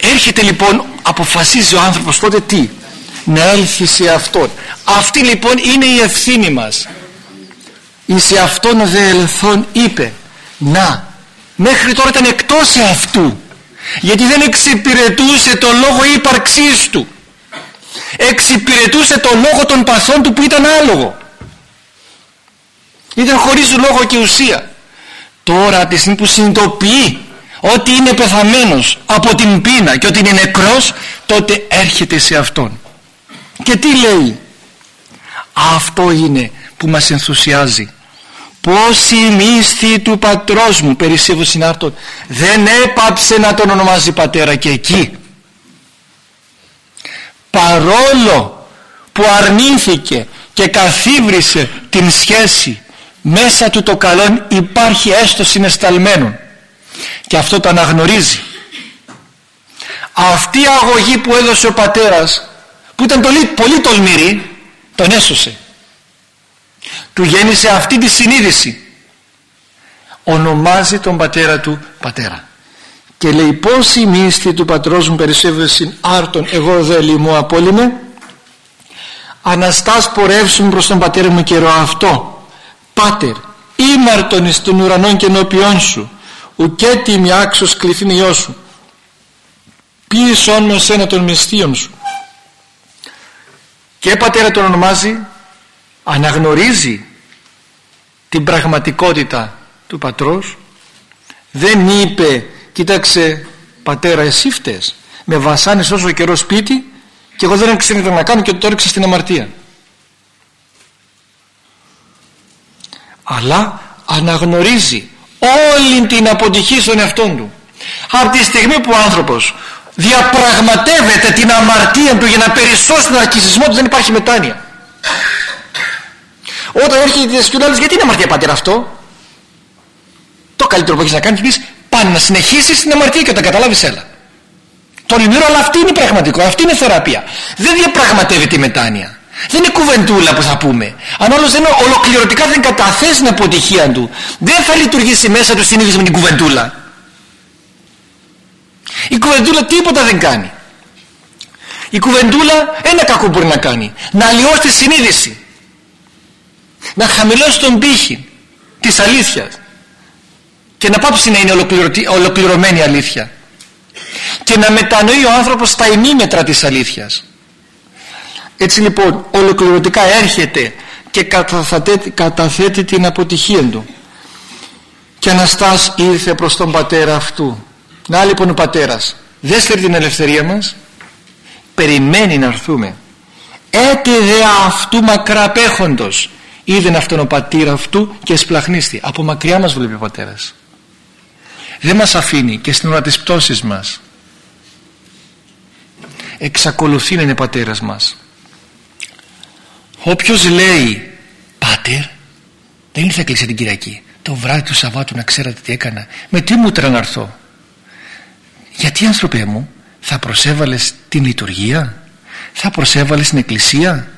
έρχεται λοιπόν αποφασίζει ο άνθρωπος τότε τι; Να έλθει σε αυτόν αυτή λοιπόν είναι η ευθύνη μας. Ή σε αυτόν δε ελθόν είπε να μέχρι τώρα ήταν εκτός αυτού γιατί δεν εξυπηρετούσε το λόγο ύπαρξής του. Εξυπηρετούσε το λόγο των παθών του που ήταν άλογο. Ήταν χωρίς λόγο και ουσία. Τώρα τη στιγμή που συνειδητοποιεί ότι είναι πεθαμένος από την πείνα και ότι είναι νεκρός τότε έρχεται σε Αυτόν και τι λέει; Αυτό είναι που μας ενθουσιάζει. Πως η μύστη του πατρός μου περισσεύω συνάρτων δεν έπαψε να τον ονομάζει πατέρα και εκεί. Παρόλο που αρνήθηκε και καθίβρισε την σχέση μέσα του το καλό υπάρχει έστω συνεσταλμένον. Και αυτό το αναγνωρίζει. Αυτή η αγωγή που έδωσε ο πατέρας που ήταν πολύ, πολύ τολμηρή τον έσωσε. Του γέννησε αυτή τη συνείδηση. Ονομάζει τον πατέρα του πατέρα. Και λέει πως η μύστη του πατρός μου περισσεύει άρτον εγώ δε λοιμώ απόλυμε. Αναστάς πορεύσουν προς τον πατέρα μου καιρό αυτό. Πάτερ ήμαρτον εις των ουρανών και ενώπιόν σου ουκέ τίμη άξος κληθήνιό σου. Πίεσόν με σένα των μυστίων σου και πατέρα τον ονομάζει αναγνωρίζει την πραγματικότητα του πατρός. Δεν είπε κοίταξε πατέρα εσύ φταίς. Με βασάνεις όσο καιρό σπίτι και εγώ δεν έξερα τι να κάνω και το έριξα στην αμαρτία αλλά αναγνωρίζει όλη την αποτυχία στον εαυτό του. Από τη στιγμή που ο άνθρωπος διαπραγματεύεται την αμαρτία του για να περισσώσει τον αρκισισμό του δεν υπάρχει μετάνοια. Όταν έρχεται και ο γιατί είναι αμαρτία πατέρα αυτό; Το καλύτερο που έχεις να κάνεις πεις πάνε να συνεχίσεις την αμαρτία και όταν καταλάβεις έλα. Το λυμμύρο αλλά αυτή είναι πραγματικό αυτή είναι θεραπεία. Δεν διαπραγματεύει τη μετάνοια. Δεν είναι κουβεντούλα που θα πούμε. Αν όλος δεν ολοκληρωτικά δεν καταθέσει την αποτυχία του. Δεν θα λειτουργήσει μέσα του συνήθως με την κουβεντούλα η κουβεντούλα τίποτα δεν κάνει. Η κουβεντούλα ένα κακό μπορεί να κάνει. Να αλλοιώσει τη συνείδηση. Να χαμηλώσει τον πύχη της αλήθειας. Και να πάψει να είναι ολοκληρωμένη αλήθεια. Και να μετανοεί ο άνθρωπος τα ημίμετρα της αλήθειας. Έτσι λοιπόν ολοκληρωτικά έρχεται και καταθέτει την αποτυχία του. Και Αναστάς ήρθε προς τον πατέρα αυτού να λοιπόν ο πατέρας δεν στέλνει την ελευθερία μας. Περιμένει να έρθουμε. Έτε δε αυτού μακρά απέχοντος είδεν αυτόν ο πατήρα αυτού και σπλαχνίστη. Από μακριά μας βλέπει ο πατέρας. Δεν μας αφήνει και στην ώρα της πτώσης μας. Εξακολουθεί να είναι πατέρας μας. Όποιος λέει πάτερ δεν ήρθε εκκλησία την Κυριακή. Το βράδυ του Σαββάτου να ξέρατε τι έκανα. Με τι μου να έρθω; Γιατί άνθρωπε μου θα προσέβαλες την λειτουργία; Θα προσέβαλες την εκκλησία;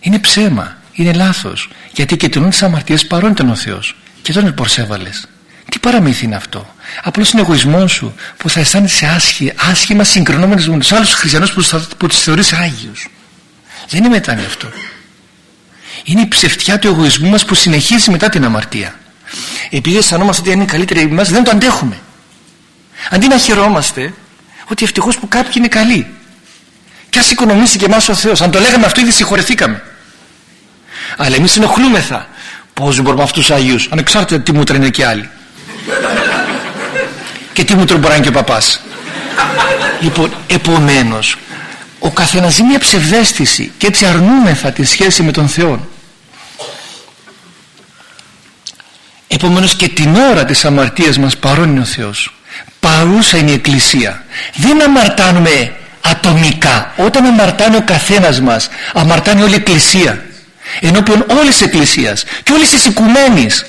Είναι ψέμα είναι λάθος. Γιατί και τον της αμαρτίας παρόν ήταν ο Θεός και τον προσέβαλες. Τι παραμύθι είναι αυτό; Απλώς είναι εγωισμός σου που θα αισθάνεσαι άσχη, άσχημα συγκρινόμενος με τους άλλους χριστιανούς που, που τους θεωρείς Άγιους. Δεν είναι μετά αυτό. Είναι η ψευτιά του εγωισμού μας που συνεχίζει μετά την αμαρτία. Επειδή αισθανόμαστε ότι είναι καλύτεροι από εμάς δεν το αντέχουμε αντί να χαιρόμαστε ότι ευτυχώς που κάποιοι είναι καλοί. Και ας οικονομήσει και εμάς ο Θεός. Αν το λέγαμε αυτό ήδη συγχωρεθήκαμε. Αλλά εμείς ενοχλούμεθα. Πως μπορούμε αυτούς τους Αγίους ανεξάρτητα τι μούτρα είναι και άλλοι. Και τι μούτρα μπορεί να είναι και ο παπάς. Λοιπόν επομένως ο καθένας ζει μια ψευδέστηση και έτσι αρνούμεθα τη σχέση με τον Θεό επομένως και την ώρα της αμαρτίας μας παρόν είναι ο Θεός παρούσα είναι η Εκκλησία. Δεν αμαρτάνουμε ατομικά. Όταν αμαρτάνει ο καθένας μας αμαρτάνει όλη η Εκκλησία. Ενώπιον όλης της Εκκλησίας και όλης της οικουμένης.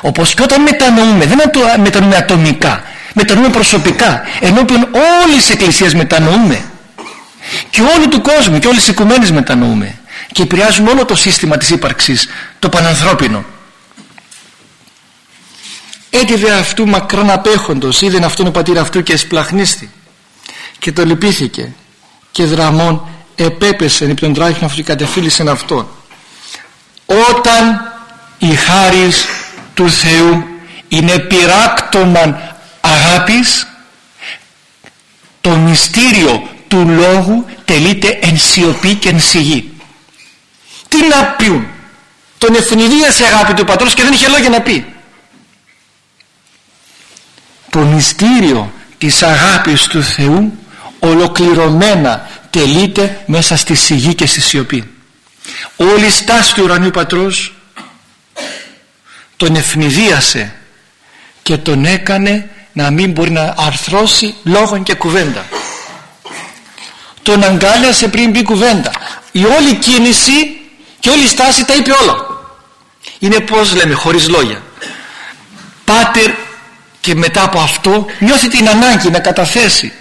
Όπως και όταν μετανοούμε δεν μετανοούμε ατομικά μετανοούμε προσωπικά. Ενώπιον όλης της Εκκλησίας μετανοούμε. Και όλου του κόσμου και όλες τις οικουμένες μετανοούμε. Και επηρεάζουμε όλο το σύστημα της ύπαρξης το πανανθρώπινο έτσι δε αυτού μακράν απέχοντος είδεν αυτόν ο πατήρα αυτού και εσπλαχνίστη. Και το λυπήθηκε και δραμών επέπεσε επί τον τράχημα αυτού και κατεφύλισε αυτόν. Όταν η χάρις του Θεού είναι πυράκτωμαν αγάπης το μυστήριο του λόγου τελείται εν σιωπή και εν σιγή. Τι να πιούν τον ευνηδίασε αγάπη του πατρός και δεν είχε λόγια να πει το μυστήριο της αγάπης του Θεού ολοκληρωμένα τελείται μέσα στη σιγή και στη σιωπή. Όλη η στάση του ουρανίου πατρός τον ευνηδίασε και τον έκανε να μην μπορεί να αρθρώσει λόγων και κουβέντα. Τον αγκάλιασε πριν πει κουβέντα. Η όλη κίνηση και όλη η στάση τα είπε όλα. Είναι πως λέμε χωρίς λόγια. Πάτερ και μετά από αυτό νιώθει την ανάγκη να καταθέσει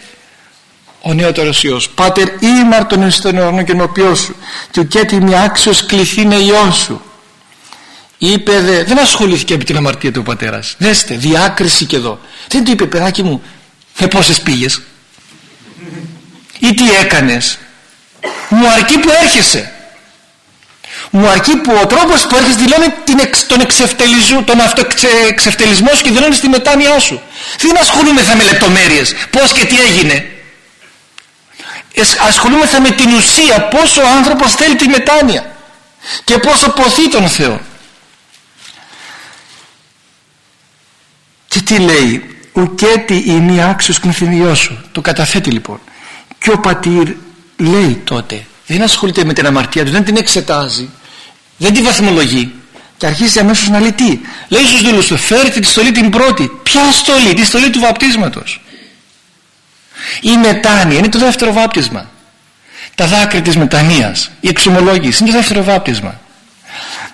ο νεότερος Υιός. Πάτερ ήμαρ τον στον ουρανό και νοποιό σου και ουκέτη μια άξιος κληθήνε ιόν σου είπε δε, δεν ασχολήθηκε με την αμαρτία του πατέρας. Δέστε διάκριση και εδώ δεν του είπε παιδάκι μου με πόσες πήγες ή τι έκανες μου αρκεί που έρχεσαι μου αρκεί που ο τρόπος που έρχεσαι δηλώνει την εξ, τον, εξευτελισμό, τον αυτοεξευτελισμός σου και δηλώνεις τη μετάνοιά σου. Δεν ασχολούμεθα με λεπτομέρειες. Πως και τι έγινε. Ασχολούμεθα με την ουσία πόσο ο άνθρωπος θέλει τη μετάνοια και πόσο ποθεί τον Θεό. Και τι λέει ουκέτι είναι άξιος πνευθυνιός σου το καταθέτει λοιπόν. Και ο πατήρ λέει τότε δεν ασχολείται με την αμαρτία του δεν την εξετάζει δεν τη βαθμολογεί. Και αρχίζει αμέσως να λέει τι. Λέει στους δούλους του φέρετε τη στολή την πρώτη ποια στολή; Τη στολή του βαπτίσματος. Η μετάνοια είναι το δεύτερο βάπτισμα. Τα δάκρυα της μετανοίας η εξομολόγηση είναι το δεύτερο βάπτισμα.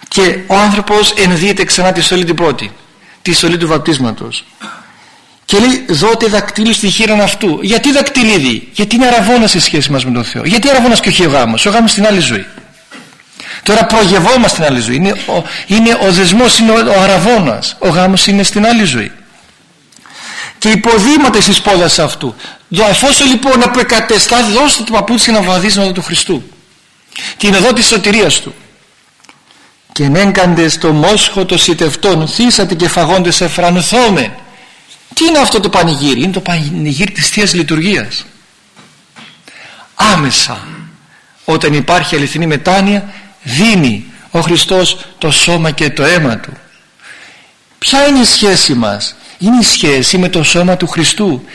Και ο άνθρωπος ενδύεται ξανά τη στολή την πρώτη τη στολή του βαπτίσματος. Και λέει δότε δακτύλι στη χείρα αυτού γιατί δακτυλίδι; Γιατί είναι αραβόνα σε σχέση μας με τον Θεό; Γιατί αραβώνας και όχι ο γάμος ο γάμος στην άλλη ζωή τώρα προγευόμαστε στην άλλη ζωή. Είναι ο, είναι ο δεσμός είναι ο, ο αραβώνας. Ο γάμος είναι στην άλλη ζωή. Και υποδήματα στις πόδας αυτού. Εφόσον λοιπόν απεκατεστάθη δώστε του παπούτσι να βαδίσει την οδό του Χριστού. Την οδό της σωτηρίας του. Και νέγκαντε στο μόσχο των σιτευτών θύσατε και φαγόντες εφρανθόμεν τι είναι αυτό το πανηγύρι; Είναι το πανηγύρι της Θείας Λειτουργίας. Άμεσα όταν υπάρχει αληθινή μετάνοια δίνει ο Χριστός το σώμα και το αίμα του. Ποια είναι η σχέση μας; Είναι η σχέση με το σώμα του Χριστού.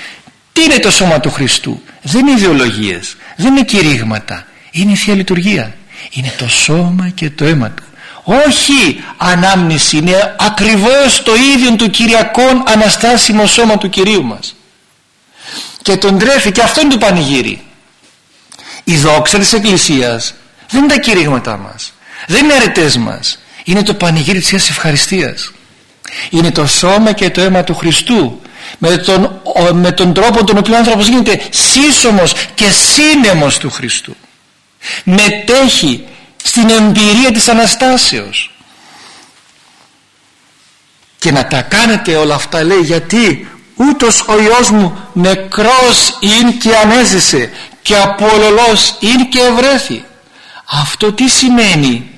Τι είναι το σώμα του Χριστού; Δεν είναι ιδεολογίες δεν είναι κηρύγματα. Είναι η Θεία Λειτουργία. Είναι το σώμα και το αίμα του. Όχι ανάμνηση είναι ακριβώς το ίδιο του Κυριακών αναστάσιμο σώμα του Κυρίου μας. Και τον τρέφει και αυτό είναι το πανηγύρι. Η δόξα της Εκκλησίας δεν είναι τα κηρύγματά μας. Δεν είναι αρετές μας. Είναι το πανηγύρι της ευχαριστίας. Είναι το σώμα και το αίμα του Χριστού. Με τον, με τον τρόπο τον οποίο ο άνθρωπος γίνεται σύσσωμος και σύνεμος του Χριστού. Μετέχει στην εμπειρία της Αναστάσεως. Και να τα κάνετε όλα αυτά λέει γιατί ούτως ο Υιός μου νεκρός είναι και ανέζησε και απολολός είναι και ευρέθη αυτό τι σημαίνει;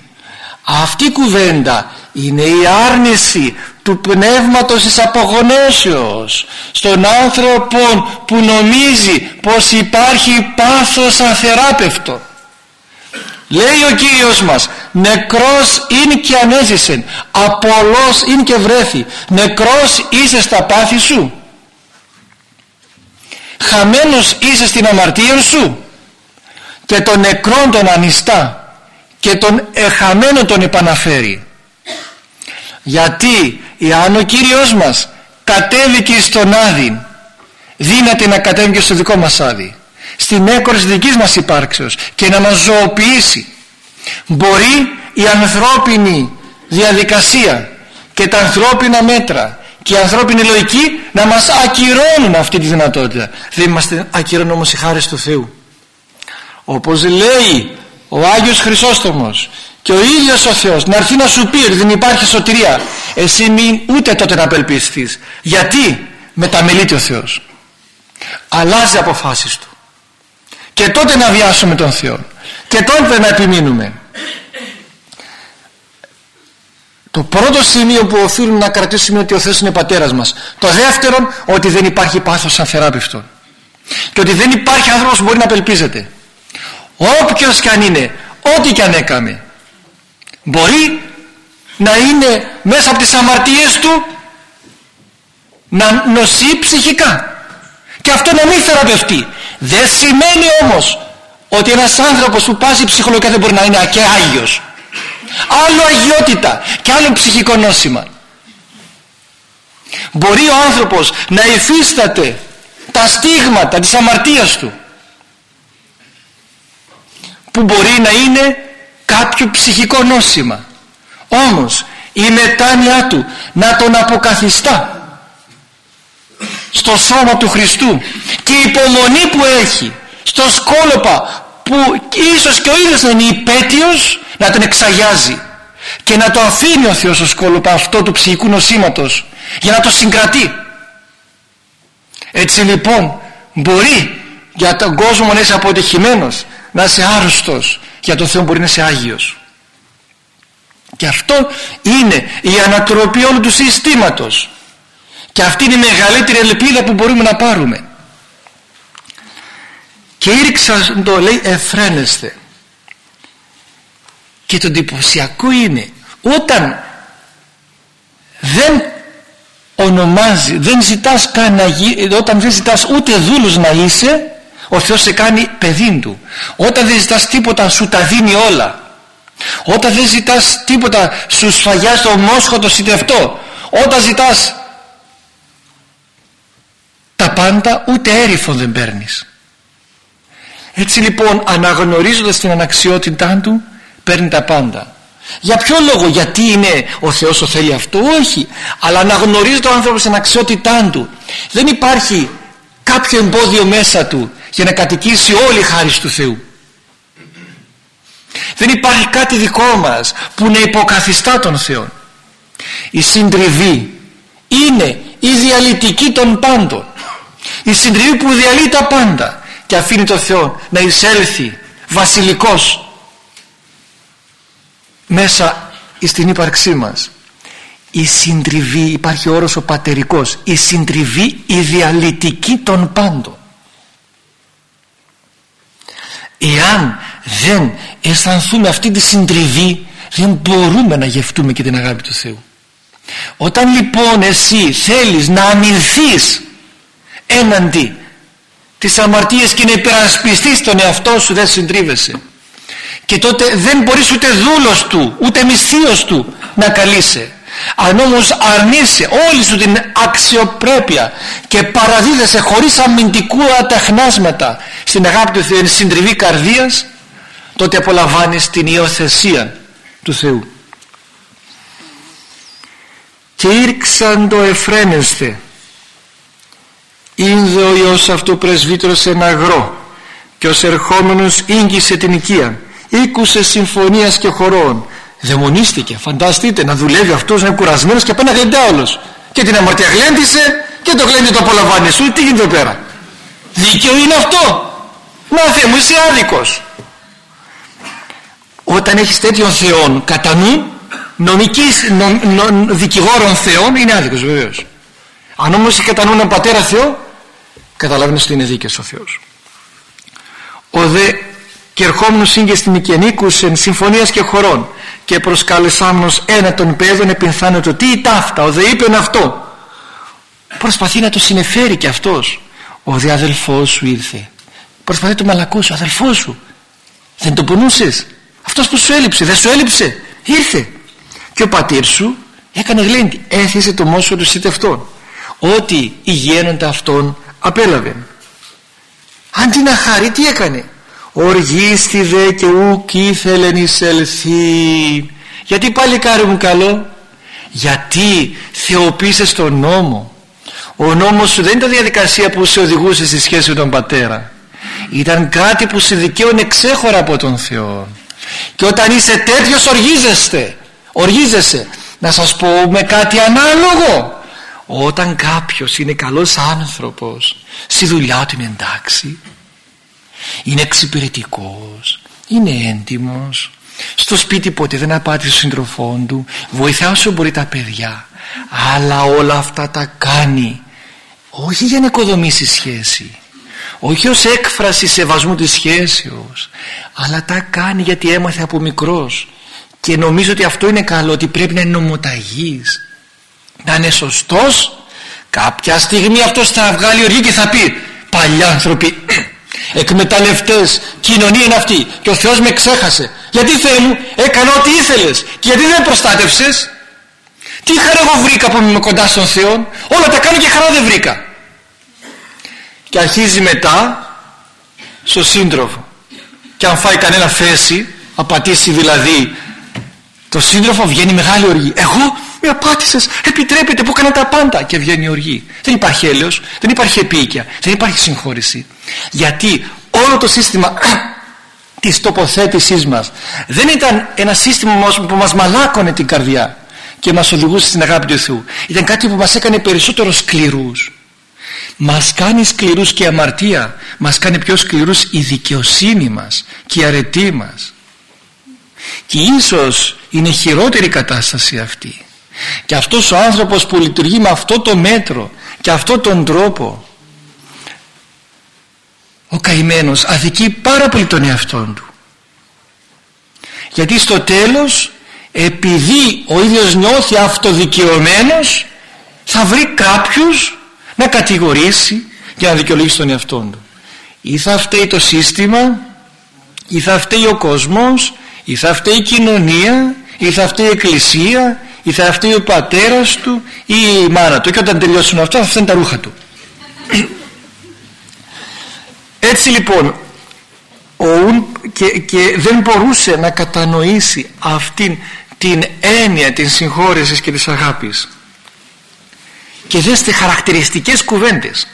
Αυτή η κουβέντα είναι η άρνηση του πνεύματος της απογονέσεως στον άνθρωπο που νομίζει πως υπάρχει πάθος αθεράπευτο. Λέει ο Κύριος μας νεκρός είναι και ανέζησε απολός είναι και βρέθη νεκρός είσαι στα πάθη σου. Χαμένος είσαι στην αμαρτία σου και τον νεκρόν τον ανιστά και τον εχαμένο τον επαναφέρει. Γιατί εάν ο Κύριος μας κατέβηκε στον Άδη δύναται να κατέβει και στο δικό μας Άδη στην έκορη δικής μας υπάρξεως και να μας ζωοποιήσει. Μπορεί η ανθρώπινη διαδικασία και τα ανθρώπινα μέτρα και η ανθρώπινη λογική να μας ακυρώνουν αυτή τη δυνατότητα. Δεν είμαστε ακυρώνουν όμως η χάρη του Θεού όπως λέει ο Άγιος Χρυσόστομος και ο ίδιος ο Θεός να έρθει να σου πει ότι δεν υπάρχει σωτηρία εσύ μην ούτε τότε να απελπιστείς γιατί; Μεταμελείται ο Θεός. Αλλάζει αποφάσεις του. Και τότε να βιάσουμε τον Θεό. Και τότε να επιμείνουμε. Το πρώτο σημείο που οφείλουμε να κρατήσουμε είναι ότι ο Θεός είναι πατέρας μας. Το δεύτερο ότι δεν υπάρχει πάθος ανθεράπευτο και ότι δεν υπάρχει άνθρωπος που μπορεί να απελπίζεται όποιος και αν είναι ό,τι και αν έκαμε μπορεί να είναι μέσα από τις αμαρτίες του να νοσεί ψυχικά. Και αυτό να μην θεραπευτεί. Δεν σημαίνει όμως ότι ένας άνθρωπος που πάσει ψυχολογικά δεν μπορεί να είναι και Άγιος άλλο αγιότητα και άλλο ψυχικό νόσημα. Μπορεί ο άνθρωπος να υφίσταται τα στίγματα της αμαρτίας του που μπορεί να είναι κάποιο ψυχικό νόσημα. Όμως η μετάνοια του να τον αποκαθιστά στο σώμα του Χριστού και η υπομονή που έχει στο σκόλοπα που ίσως και ο ίδιος να είναι υπέτειος να τον εξαγιάζει και να το αφήνει ο Θεός στο σκόλοπα αυτό του ψυχικού νοσήματος για να το συγκρατεί. Έτσι λοιπόν μπορεί για τον κόσμο να είσαι αποτυχημένος να είσαι άρρωστος. Για τον Θεό μπορεί να είσαι Άγιος. Και αυτό είναι η ανατροπή όλου του συστήματος. Και αυτή είναι η μεγαλύτερη ελπίδα που μπορούμε να πάρουμε. Και ήρξαν το λέει εφραίνεστε και το εντυπωσιακό είναι όταν δεν ονομάζει δεν ζητάς καν να γι... όταν δεν ζητάς ούτε δούλους να είσαι ο Θεός σε κάνει παιδί του. Όταν δεν ζητάς τίποτα σου τα δίνει όλα. Όταν δεν ζητάς τίποτα σου σφαγιάζει το μόσχο το συντευτό όταν ζητάς τα πάντα ούτε έριφο δεν παίρνεις. Έτσι λοιπόν αναγνωρίζοντας την αναξιότητά του παίρνει τα πάντα. Για ποιο λόγο, γιατί είναι ο Θεός ο θέλει αυτό, όχι. Αλλά αναγνωρίζει ο άνθρωπος την αξιότητά του. Δεν υπάρχει κάποιο εμπόδιο μέσα του για να κατοικήσει όλη η χάρη του Θεού. Δεν υπάρχει κάτι δικό μας που να υποκαθιστά τον Θεό. Η συντριβή είναι η διαλυτική των πάντων. Η συντριβή που διαλύει τα πάντα και αφήνει τον Θεό να εισέλθει βασιλικός μέσα στην ύπαρξή μας η συντριβή υπάρχει όρος ο πατερικός. Η συντριβή η διαλυτική των πάντων. Εάν δεν αισθανθούμε αυτή τη συντριβή δεν μπορούμε να γευτούμε και την αγάπη του Θεού. Όταν λοιπόν εσύ θέλεις να αμυνθείς έναντι της αμαρτίας και να υπερασπιστείς τον εαυτό σου δεν συντρίβεσαι. Και τότε δεν μπορείς ούτε δούλος του ούτε μισθίος του να καλείσαι αν όμως αρνείσαι όλη σου την αξιοπρέπεια και παραδίδεσαι χωρίς αμυντικού ατεχνάσματα στην αγάπη του Θεού, συντριβή καρδίας τότε απολαμβάνεις την υιοθεσία του Θεού. Και ήρξαν το εφραίνεστε ίνδε ο Υιός αυτού πρεσβύτερος ένα αγρό και ως ερχόμενος ίγγισε την οικία ήκουσε συμφωνίας και χωρών δαιμονίστηκε. Φανταστείτε να δουλεύει αυτός να είναι κουρασμένος και απέναντι γλεντά όλος και την αμαρτία γλέντισε και το γλέντι το απολαμβάνει σου. Τι γίνεται εδώ πέρα; Δίκαιο είναι αυτό. Να Θεέ μου είσαι άδικος. Όταν έχεις τέτοιον θεόν κατά νου νομικής, νο, νο, δικηγόρων θεών είναι άδικος βεβαίως. Αν όμως έχει κατά νου έναν πατέρα Θεό καταλαβαίνεις ότι είναι δίκαιος ο Θεός. Ο δε και ερχόμενος ήγε στην Μικενίκους εν συμφωνίας και χωρών και προσκαλεσάμενος ένα των παιδών επινθάνε το τι ταύτα ο δε είπεν αυτό προσπαθεί να το συνεφέρει και αυτός. Ο δε αδελφός σου ήρθε προσπαθεί να το μαλακώσει ο αδελφός σου δεν το πονούσες αυτός που σου έλειψε δεν σου έλειψε ήρθε και ο πατήρ σου έκανε γλέντι έθισε το μόσο του σιτευτών ότι οι γένοντα αυτόν απέλαβε αντί να χαρεί τι έκανε οργίστη δε και ουκ ήθελεν εισελθεί. Γιατί πάλι κάρι μου καλό; Γιατί θεοποίησες τον νόμο. Ο νόμος σου δεν ήταν διαδικασία που σε οδηγούσε στη σχέση με τον πατέρα. Ήταν κάτι που σε δικαίωνε ξέχωρα από τον Θεό. Και όταν είσαι τέτοιος οργίζεστε. Οργίζεσαι. Να σας πω με κάτι ανάλογο. Όταν κάποιος είναι καλός άνθρωπος στη δουλειά του είναι εντάξει είναι εξυπηρετικός είναι έντιμος. Στο σπίτι ποτέ δεν απάτησε τον σύντροφό του. Βοηθά όσο μπορεί τα παιδιά. Αλλά όλα αυτά τα κάνει όχι για να οικοδομήσει σχέση όχι ως έκφραση σεβασμού της σχέσεως αλλά τα κάνει γιατί έμαθε από μικρός. Και νομίζω ότι αυτό είναι καλό ότι πρέπει να είναι νομοταγής να είναι σωστός. Κάποια στιγμή αυτός θα βγάλει οργή και θα πει παλιά άνθρωποι εκμεταλλευτές κοινωνία είναι αυτή. Και ο Θεός με ξέχασε. Γιατί Θεέ μου έκανα ό,τι ήθελες. Και γιατί δεν προστάτευσες; Τι χαρά εγώ βρήκα που είμαι κοντά στον Θεό. Όλα τα κάνω και χαρά δεν βρήκα. Και αρχίζει μετά στο σύντροφο. Και αν φάει κανένα θέση απατήσει δηλαδή το σύντροφο βγαίνει μεγάλη οργή. Εγώ με απάτησες επιτρέπεται που έκανα τα πάντα και βγαίνει η οργή. Δεν υπάρχει έλεος δεν υπάρχει επίοικια δεν υπάρχει συγχώρηση. Γιατί όλο το σύστημα της τοποθέτησής μας δεν ήταν ένα σύστημα που μας μαλάκωνε την καρδιά και μας οδηγούσε στην αγάπη του Θεού. Ήταν κάτι που μας έκανε περισσότερο σκληρούς. Μας κάνει σκληρούς και η αμαρτία μας κάνει πιο σκληρούς η δικαιοσύνη μας και η αρετή μας. Και ίσως είναι χειρότερη κατάσταση αυτή και αυτός ο άνθρωπος που λειτουργεί με αυτό το μέτρο και αυτό τον τρόπο ο καημένος αδικεί πάρα πολύ τον εαυτό του. Γιατί στο τέλος επειδή ο ίδιος νιώθει αυτοδικαιωμένος θα βρει κάποιους να κατηγορήσει για να δικαιολογήσει τον εαυτό του. Ή θα φταίει το σύστημα ή θα φταίει ο κόσμος ή θα φταίει η κοινωνία ή θα φταίει η εκκλησία ή θα φταίει ο πατέρας του ή η μάνα του. Και όταν τελειώσουν αυτά θα φταίνουν τα ρούχα του. Έτσι λοιπόν ο και, και δεν μπορούσε να κατανοήσει αυτήν την έννοια της συγχώρεσης και της αγάπης. Και δέστε χαρακτηριστικές κουβέντες.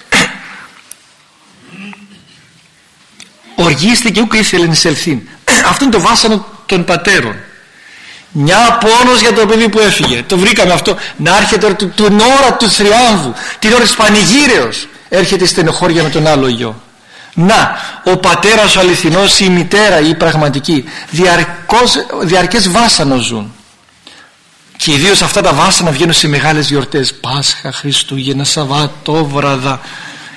Οργίστηκε ούκ ήθελε να εισελθεί. Αυτό είναι το βάσανο των πατέρων μια πόνος για το παιδί που έφυγε. Το βρήκαμε αυτό. Να έρχεται του, την ώρα του θριάμβου την ώρα της πανηγύρεως έρχεται στενοχώρια με τον άλλο γιο. Να ο πατέρας ο αληθινός η μητέρα η πραγματική διαρκώς, διαρκές βάσανος ζουν. Και ιδίως αυτά τα βάσανα βγαίνουν σε μεγάλες γιορτές. Πάσχα, Χριστούγεννα, Σαββάτο, Βραδά.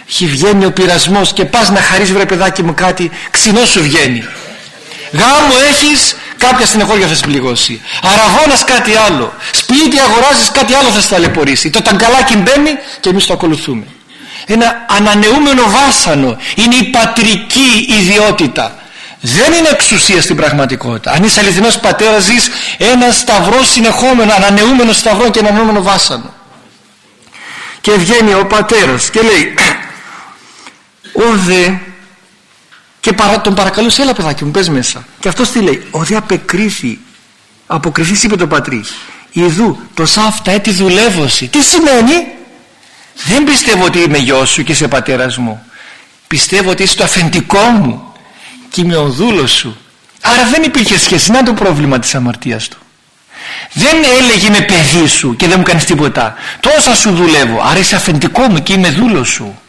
Έχει βγαίνει ο πειρασμός και πας να χαρίσει βρε παιδάκι μου κάτι. Ξινό σου βγαίνει. Γάμο έχεις κάποια στενεχώρια θα σε πληγώσει. Αραβώνας κάτι άλλο. Σπίτι αγοράζεις κάτι άλλο θα σε ταλαιπωρήσει. Το ταγκαλάκι μπαίνει και εμείς το ακολουθούμε. Ένα ανανεούμενο βάσανο είναι η πατρική ιδιότητα. Δεν είναι εξουσία στην πραγματικότητα. Αν είσαι αληθινός πατέρας ζεις ένα σταυρό συνεχόμενο ανανεούμενο σταυρό και ανανεούμενο βάσανο. Και βγαίνει ο πατέρας και λέει ο δε και παρα, τον παρακαλούσε έλα παιδάκι μου πες μέσα. Και αυτός τι λέει ο δε απεκρίθη αποκριθείς είπε το πατρίς. Ιδού το σάφτα έτη δουλεύωση τι σημαίνει; Δεν πιστεύω ότι είμαι γιος σου και είσαι πατέρας μου. Πιστεύω ότι είσαι το αφεντικό μου και είμαι ο δούλος σου. Άρα δεν υπήρχε σχέση να το πρόβλημα της αμαρτίας του. Δεν έλεγε είμαι παιδί σου και δεν μου κάνεις τίποτα. Τόσα σου δουλεύω. Άρα είσαι αφεντικό μου και είμαι δούλος σου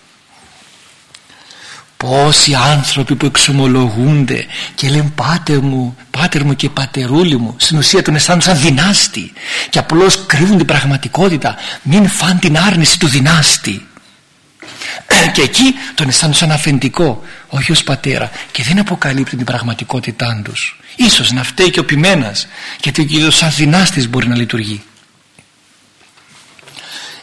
Πόσοι άνθρωποι που εξομολογούνται και λένε πάτερ μου, πάτερ μου και πατερούλη μου στην ουσία τον αισθάνονται σαν δυνάστη και απλώς κρύβουν την πραγματικότητα. Μην φαν την άρνηση του δυνάστη. Και εκεί τον αισθάνονται σαν αφεντικό όχι ως πατέρα. Και δεν αποκαλύπτουν την πραγματικότητά τους. Ίσως να φταίει και ο ποιμένας γιατί ο κύριος σαν δυνάστης μπορεί να λειτουργεί.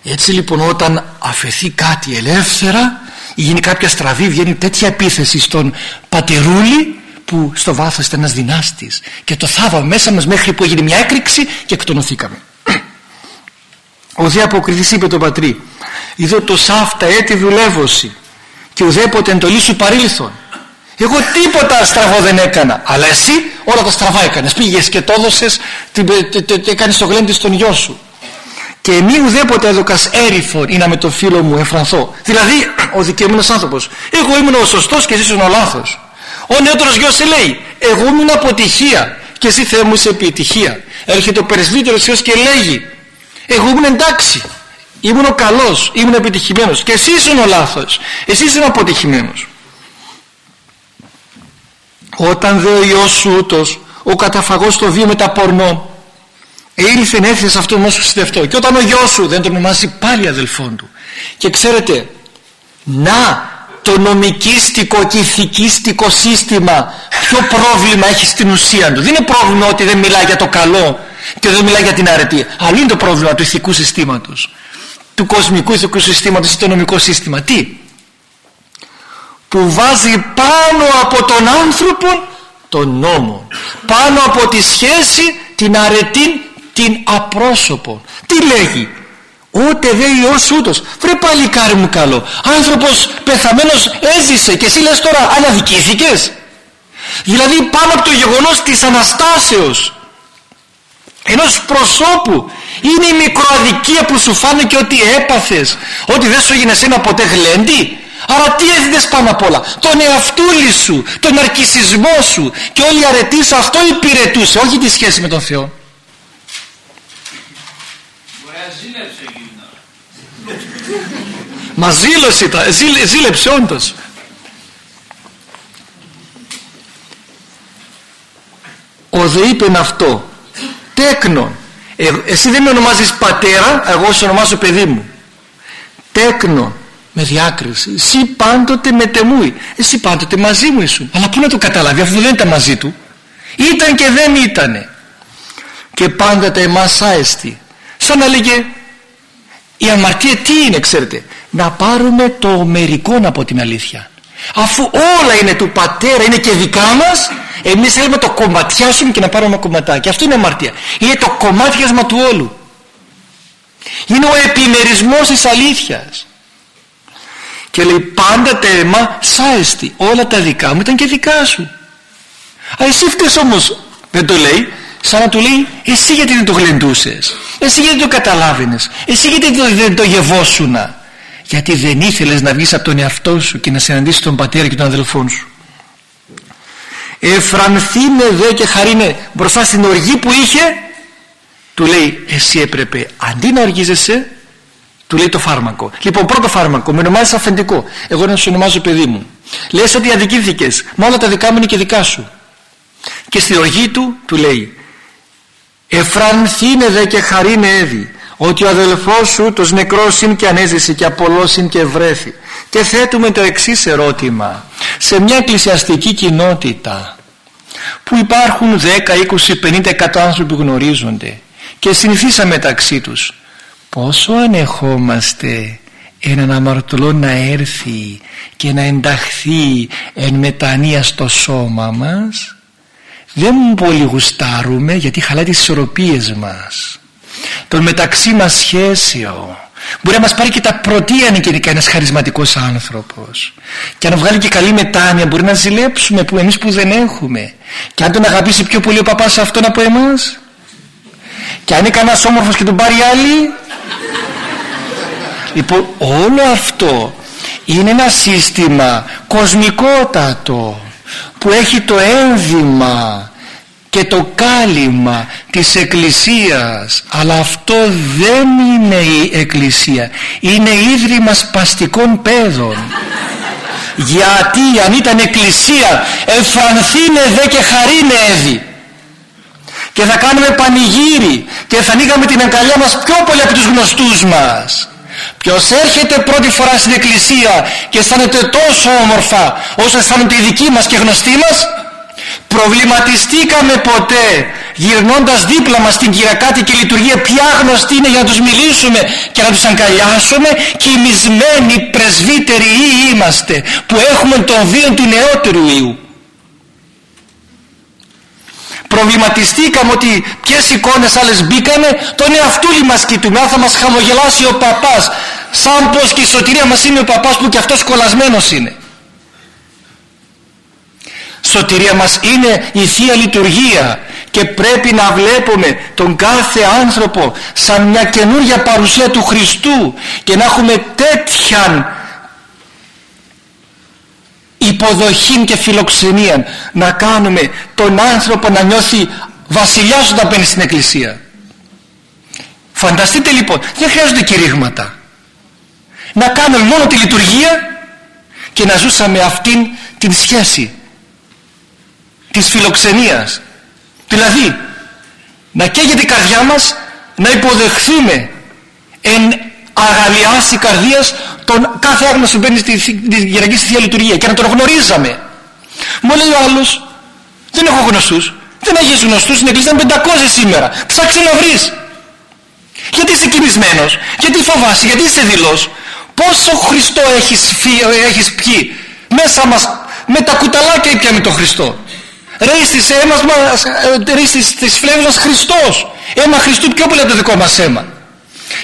Έτσι λοιπόν όταν αφαιθεί κάτι ελεύθερα γίνει κάποια στραβή βγαίνει τέτοια επίθεση στον πατερούλη που στο βάθος ήταν ένας δυνάστης. Και το θάβαμε μέσα μας μέχρι που έγινε μια έκρηξη και εκτονωθήκαμε. Ο δε αποκριθής είπε τον πατρί είδω το σάφτα έτη δουλεύωση και ουδέποτε εντολή σου παρήλθον. Εγώ τίποτα στραβό δεν έκανα αλλά εσύ όλα τα στραβά έκανες. Πήγες και το έδωσες έκανες το γλέντι στον γιο σου και μη ουδέποτε έδωκας έριθον ή να με το φίλο μου εμφρανθώ δηλαδή ο δικαιούμενος άνθρωπος. Εγώ ήμουν ο σωστός και εσύ ήσουν ο λάθος. Ο νεότερος γιος σε λέει εγώ ήμουν αποτυχία και εσύ Θεέ μου είσαι επιτυχία έρχεται ο περισβύτερος γιος και λέγει εγώ ήμουν εντάξει ήμουν ο καλός ήμουν επιτυχημένος και εσύ ήσουν ο λάθος εσύ ήσουν αποτυχημένος όταν δε ο Υιός σου ούτως ο καταφαγός το βίο με τα πορνό ήλθε έθισε σε αυτόν όσο συντευτό και όταν ο γιος σου δεν τον ονομάζει πάλι αδελφόν του. Και ξέρετε να το νομικίστικο και ηθικίστικο σύστημα ποιο πρόβλημα έχει στην ουσία του. Δεν είναι πρόβλημα ότι δεν μιλάει για το καλό και δεν μιλάει για την αρετή. Αλλά είναι το πρόβλημα του ηθικού συστήματος. Του κοσμικού ηθικού συστήματος ή το νομικό σύστημα. Τι; Που βάζει πάνω από τον άνθρωπο τον νόμο. Πάνω από τη σχέση την αρετή την απρόσωπο τι λέγει; Ούτε δε Υιός ούτως. Βρε παλικάρι μου καλό. Άνθρωπος πεθαμένος έζησε και εσύ λες τώρα αναδικήθηκες. Δηλαδή πάνω από το γεγονός της Αναστάσεως ενός προσώπου είναι η μικροαδικία που σου φάνηκε ότι έπαθες ότι δεν σου έγινε ένα ποτέ γλέντι. Άρα τι έδιδες πάνω απ' όλα; Τον εαυτούλη σου Τον αρκισισμό σου. Και όλη η αρετή σου αυτό υπηρετούσε Όχι τη σχέση με τον Θεό Μα ζήλωσε τα, ζήλε, ζήλεψε όντως. Ο δε είπε αυτό, τέκνον. Ε, εσύ δεν με ονομάζεις πατέρα, εγώ σε ονομάζω παιδί μου. Τέκνον, με διάκριση. Εσύ πάντοτε με τεμούει. Εσύ πάντοτε μαζί μου ήσουν. Αλλά πού να το καταλάβει αφού δεν ήταν μαζί του. Ήταν και δεν ήτανε. Και πάντοτε εμάς άεστη. Σαν να λέγε η αμαρτία τι είναι ξέρετε να πάρουμε το μερικό από την αλήθεια. Αφού όλα είναι του πατέρα είναι και δικά μας εμείς θέλουμε να το κομματιάσουμε και να πάρουμε ένα κομματάκι. Αυτό είναι αμαρτία. Είναι το κομμάτιασμα του όλου. Είναι ο επιμερισμός της αλήθειας. Και λέει πάντα τέρμα σάεστη όλα τα δικά μου ήταν και δικά σου α εσύ φταίς όμως. Δεν το λέει. Σαν να του λέει εσύ γιατί δεν το γλεντούσες; Εσύ γιατί δεν το καταλάβαινες; Εσύ γιατί δεν το γευόσουνα; Γιατί δεν ήθελες να βγεις από τον εαυτό σου και να συναντήσεις τον πατέρα και τον αδελφόν σου. Εφρανθήνε δε και χαρίνε μπροστά στην οργή που είχε του λέει εσύ έπρεπε αντί να οργίζεσαι του λέει το φάρμακο. Λοιπόν πρώτο φάρμακο με ονομάζεις αφεντικό. Εγώ να σου ονομάζω παιδί μου. Λες ότι αδικήθηκες. Μόνο τα δικά μου είναι και δικά σου και στην οργή του του λέει εφρανθήνε δε και χαρίνε έδι ότι ο αδελφός σου το νεκρός είναι και ανέζησε και απολός είναι και βρέθη. Και θέτουμε το εξής ερώτημα. Σε μια εκκλησιαστική κοινότητα που υπάρχουν 10, 20, 50, 100 άνθρωποι που γνωρίζονται και συνηθίσαμε μεταξύ τους πόσο ανεχόμαστε έναν αμαρτωλό να έρθει και να ενταχθεί εν μετανία στο σώμα μας; Δεν πολύ γουστάρουμε γιατί χαλάει τις ισορροπίες μας τον μεταξύ μας σχέσεων μπορεί να μας πάρει και τα πρωτεία αν είναι ένας χαρισματικός άνθρωπος. Και αν βγάλει και καλή μετάνοια μπορεί να ζηλέψουμε που εμείς που δεν έχουμε. Και αν τον αγαπήσει πιο πολύ ο παπάς αυτόν από εμάς. Και αν είναι κανένας όμορφος και τον πάρει άλλη. Λοιπόν όλο αυτό είναι ένα σύστημα κοσμικότατο που έχει το ένδυμα και το κάλυμα της Εκκλησίας. Αλλά αυτό δεν είναι η Εκκλησία. Είναι ίδρυμα σπαστικών παιδών. Γιατί αν ήταν Εκκλησία εφανθήνε δε και χαρίνε έδι. Και θα κάνουμε πανηγύρι και θα ανοίγαμε την αγκαλιά μας πιο πολύ από τους γνωστούς μας. Ποιος έρχεται πρώτη φορά στην εκκλησία και αισθάνεται τόσο όμορφα όσο αισθάνονται οι δικοί μας και γνωστοί μας; Προβληματιστήκαμε ποτέ γυρνώντας δίπλα μας στην κυρακάτικη λειτουργία ποια γνωστή είναι για να τους μιλήσουμε και να τους αγκαλιάσουμε κοιμισμένοι πρεσβύτεροι ή είμαστε που έχουμε τον βίο του νεότερου Ιού. Προβληματιστήκαμε ότι ποιες εικόνες άλλες μπήκανε τον εαυτούλη μας κοιτούμε. Αν θα μας χαμογελάσει ο παπάς σαν πως και η σωτηρία μας είναι ο παπάς που και αυτός κολλασμένος είναι σωτηρία μας είναι η Θεία Λειτουργία και πρέπει να βλέπουμε τον κάθε άνθρωπο σαν μια καινούργια παρουσία του Χριστού και να έχουμε τέτοια υποδοχή και φιλοξενία να κάνουμε τον άνθρωπο να νιώθει βασιλιάς όταν μπαίνει στην εκκλησία. Φανταστείτε λοιπόν δεν χρειάζονται κηρύγματα. Να κάνουμε μόνο τη λειτουργία και να ζούσαμε αυτήν την σχέση της φιλοξενίας. Δηλαδή να καίγεται η καρδιά μας να υποδεχθούμε εν αγαλιάσει καρδίας τον κάθε άγνωστο που μπαίνει στη, στη στη Θεία Λειτουργία και να τον γνωρίζαμε. Μου λέει ο άλλος δεν έχω γνωστούς. Δεν έχεις γνωστούς. Στην εκκλησία 500 σήμερα. Ψάξε να βρεις γιατί είσαι κοιμισμένος; Γιατί φοβάσαι, γιατί είσαι δηλός πόσο Χριστό έχεις, έχεις πιει μέσα μας με τα κουταλάκια ήπιαμε τον Χριστό; Ρέει στις αίμα μας ρέει στις, στις φλέβες μας Χριστός. Αίμα Χριστού πιο πολύ από το δικό μας αίμα.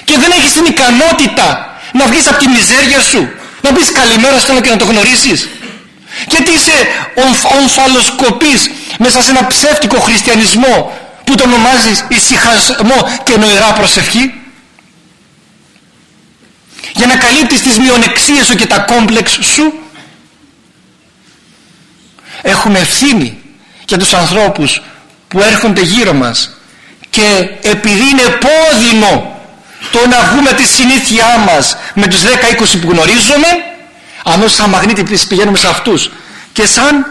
Και δεν έχεις την ικανότητα να βγεις από τη μιζέρια σου να πεις καλημέρα στον και να το γνωρίσεις γιατί είσαι ομφαλοσκοπής μέσα σε ένα ψεύτικο χριστιανισμό που το ονομάζεις ησυχασμό και νοηρά προσευχή. Για να καλύπτεις τις μειονεξίες σου και τα κόμπλεξ σου. Έχουμε ευθύνη για τους ανθρώπους που έρχονται γύρω μας. Και επειδή είναι πόδιμο το να βγούμε τη συνήθειά μας με τους 10-20 που γνωρίζουμε αν ως σαν μαγνήτη πηγαίνουμε σε αυτούς. Και σαν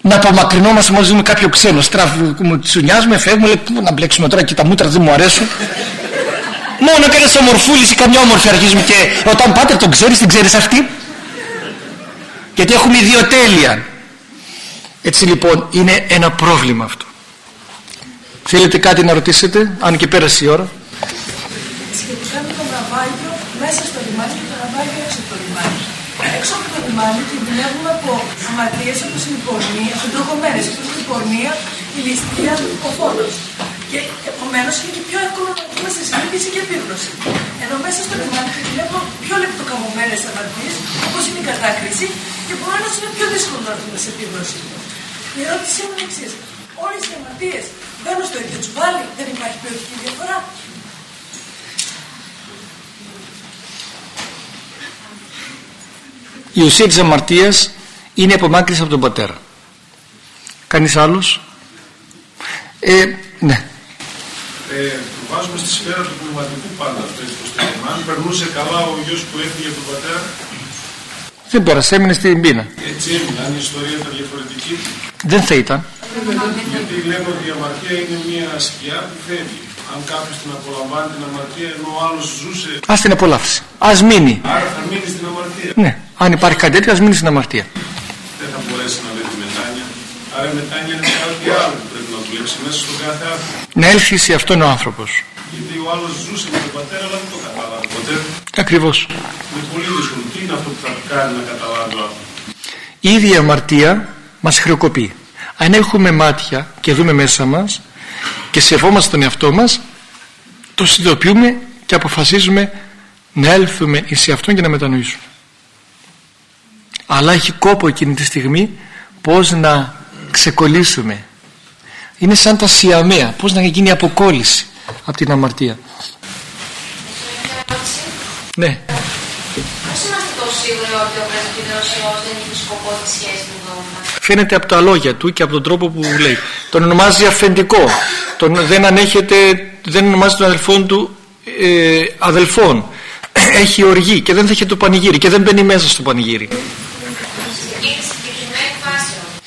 να απομακρυνόμαστε μόλις δούμε κάποιο ξένο στραβούμε, τσουνιάζουμε, φεύγουμε λέει, να μπλέξουμε τώρα και τα μούτρα δεν μου αρέσουν μόνο και ένας ομορφούλης ή καμιά όμορφη αρχίζουμε και ρωτάμε πάτε τον ξέρεις, την ξέρεις αυτή γιατί έχουμε ιδιοτέλεια. Έτσι λοιπόν είναι ένα πρόβλημα αυτό. Θέλετε κάτι να ρωτήσετε αν και πέρασε η ώρα. Σχετικά με το ναυάγιο μέσα στο λιμάνι και το ναυάγιο έξω από το λιμάνι. Έξω από το λιμάνι κινδυνεύουμε από αματίες όπως η πορνεία συντροχωμένες όπως η πορνεία η ληστεία, ο φόνος. Και επομένως είναι και πιο εύκολο να βγούμε σε συνείδηση και επίγνωση. Ενώ μέσα στο λιμάνι βλέπω πιο λεπτοκαμωμένες απαντήσει, όπως είναι η κατάκριση, και επομένω είναι πιο δύσκολο να έρθουμε σε επίγνωση. Η ερώτησή μου είναι εξής. Όλες οι αμαρτίε μπαίνουν στο ίδιο τσουβάλι, δεν υπάρχει ποιοτική διαφορά. η ουσία της αμαρτίας είναι η απομάκρυνση από τον πατέρα κανείς άλλος; Ε, ναι ε, το βάζουμε στη σφαίρα του πνευματικού πάντα αυτό έτσι πως Αν περνούσε καλά ο γιος που έφυγε από τον πατέρα δεν πέρασε, έμεινε στην πείνα. Έτσι έμεινε, αν η ιστορία ήταν διαφορετική. Δεν θα ήταν. Γιατί λέμε ότι η αμαρτία είναι μια σκιά που φεύγει. Αν κάποιος την απολαμβάνει την αμαρτία ενώ ο άλλος ζούσε. Α την απολαύσει. Α μείνει. Άρα θα μείνει στην αμαρτία. Ναι. Αν υπάρχει κάτι τέτοιο, ας μείνει στην αμαρτία. Δεν θα μπορέσει να δει τη μετάνοια. Άρα η μετάνοια είναι κάτι άλλο που πρέπει να δουλέψει μέσα στον κάθε άνθρωπο. Να έλθει σε αυτόν ο άνθρωπος. Γιατί ο άλλος ζούσε με τον πατέρα, αλλά δεν το κατάλαβε ποτέ. Ακριβώς. Είναι πολύ δύσκολο. Τι είναι αυτό που θα κάνει να καταλάβει ο άνθρωπο; Η ίδια η αμαρτία μας χρεοκοπεί. Αν έχουμε μάτια και δούμε μέσα μας και σεβόμαστε τον εαυτό μας, το συνειδητοποιούμε και αποφασίζουμε να έλθουμε σε αυτόν και να μετανοήσουμε αλλά έχει κόπο εκείνη τη στιγμή πως να ξεκολλήσουμε είναι σαν τα σιαμαία πως να γίνει αποκόλληση από την αμαρτία ναι Πώς είμαστε τόσο σίγουροι ότι ο πρεσβύτερος Υιός δεν έχει σκοπό τη σχέση του δόγμα. Φαίνεται από τα λόγια του και από τον τρόπο που λέει. Τον ονομάζει αφεντικό. Τον, δεν ανέχεται, δεν ονομάζει τον αδελφόν του ε, αδελφόν. Έχει οργή και δεν δέχεται το πανηγύρι και δεν μπαίνει μέσα στο πανηγύρι.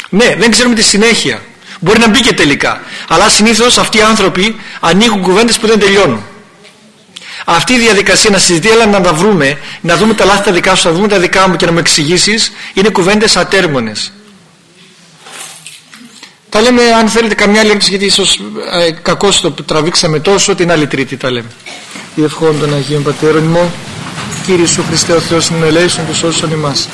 Ναι, δεν ξέρουμε τη συνέχεια. Μπορεί να μπει και τελικά. Αλλά συνήθως αυτοί οι άνθρωποι ανοίγουν κουβέντες που δεν τελειώνουν. Αυτή η διαδικασία να συζητεί, αλλά να τα βρούμε, να δούμε τα λάθη τα δικά σου, να δούμε τα δικά μου και να μου εξηγήσεις, είναι κουβέντες ατέρμονες. Τα λέμε αν θέλετε καμιά άλλη ερώτηση γιατί ίσως ε, κακώς το τραβήξαμε τόσο την άλλη τρίτη τα λέμε. Η ευχών των Αγίων Πατέρων ημών, Κύριε Σου Χριστέ ο Θεός μου ελέησον τους όσων ημάς.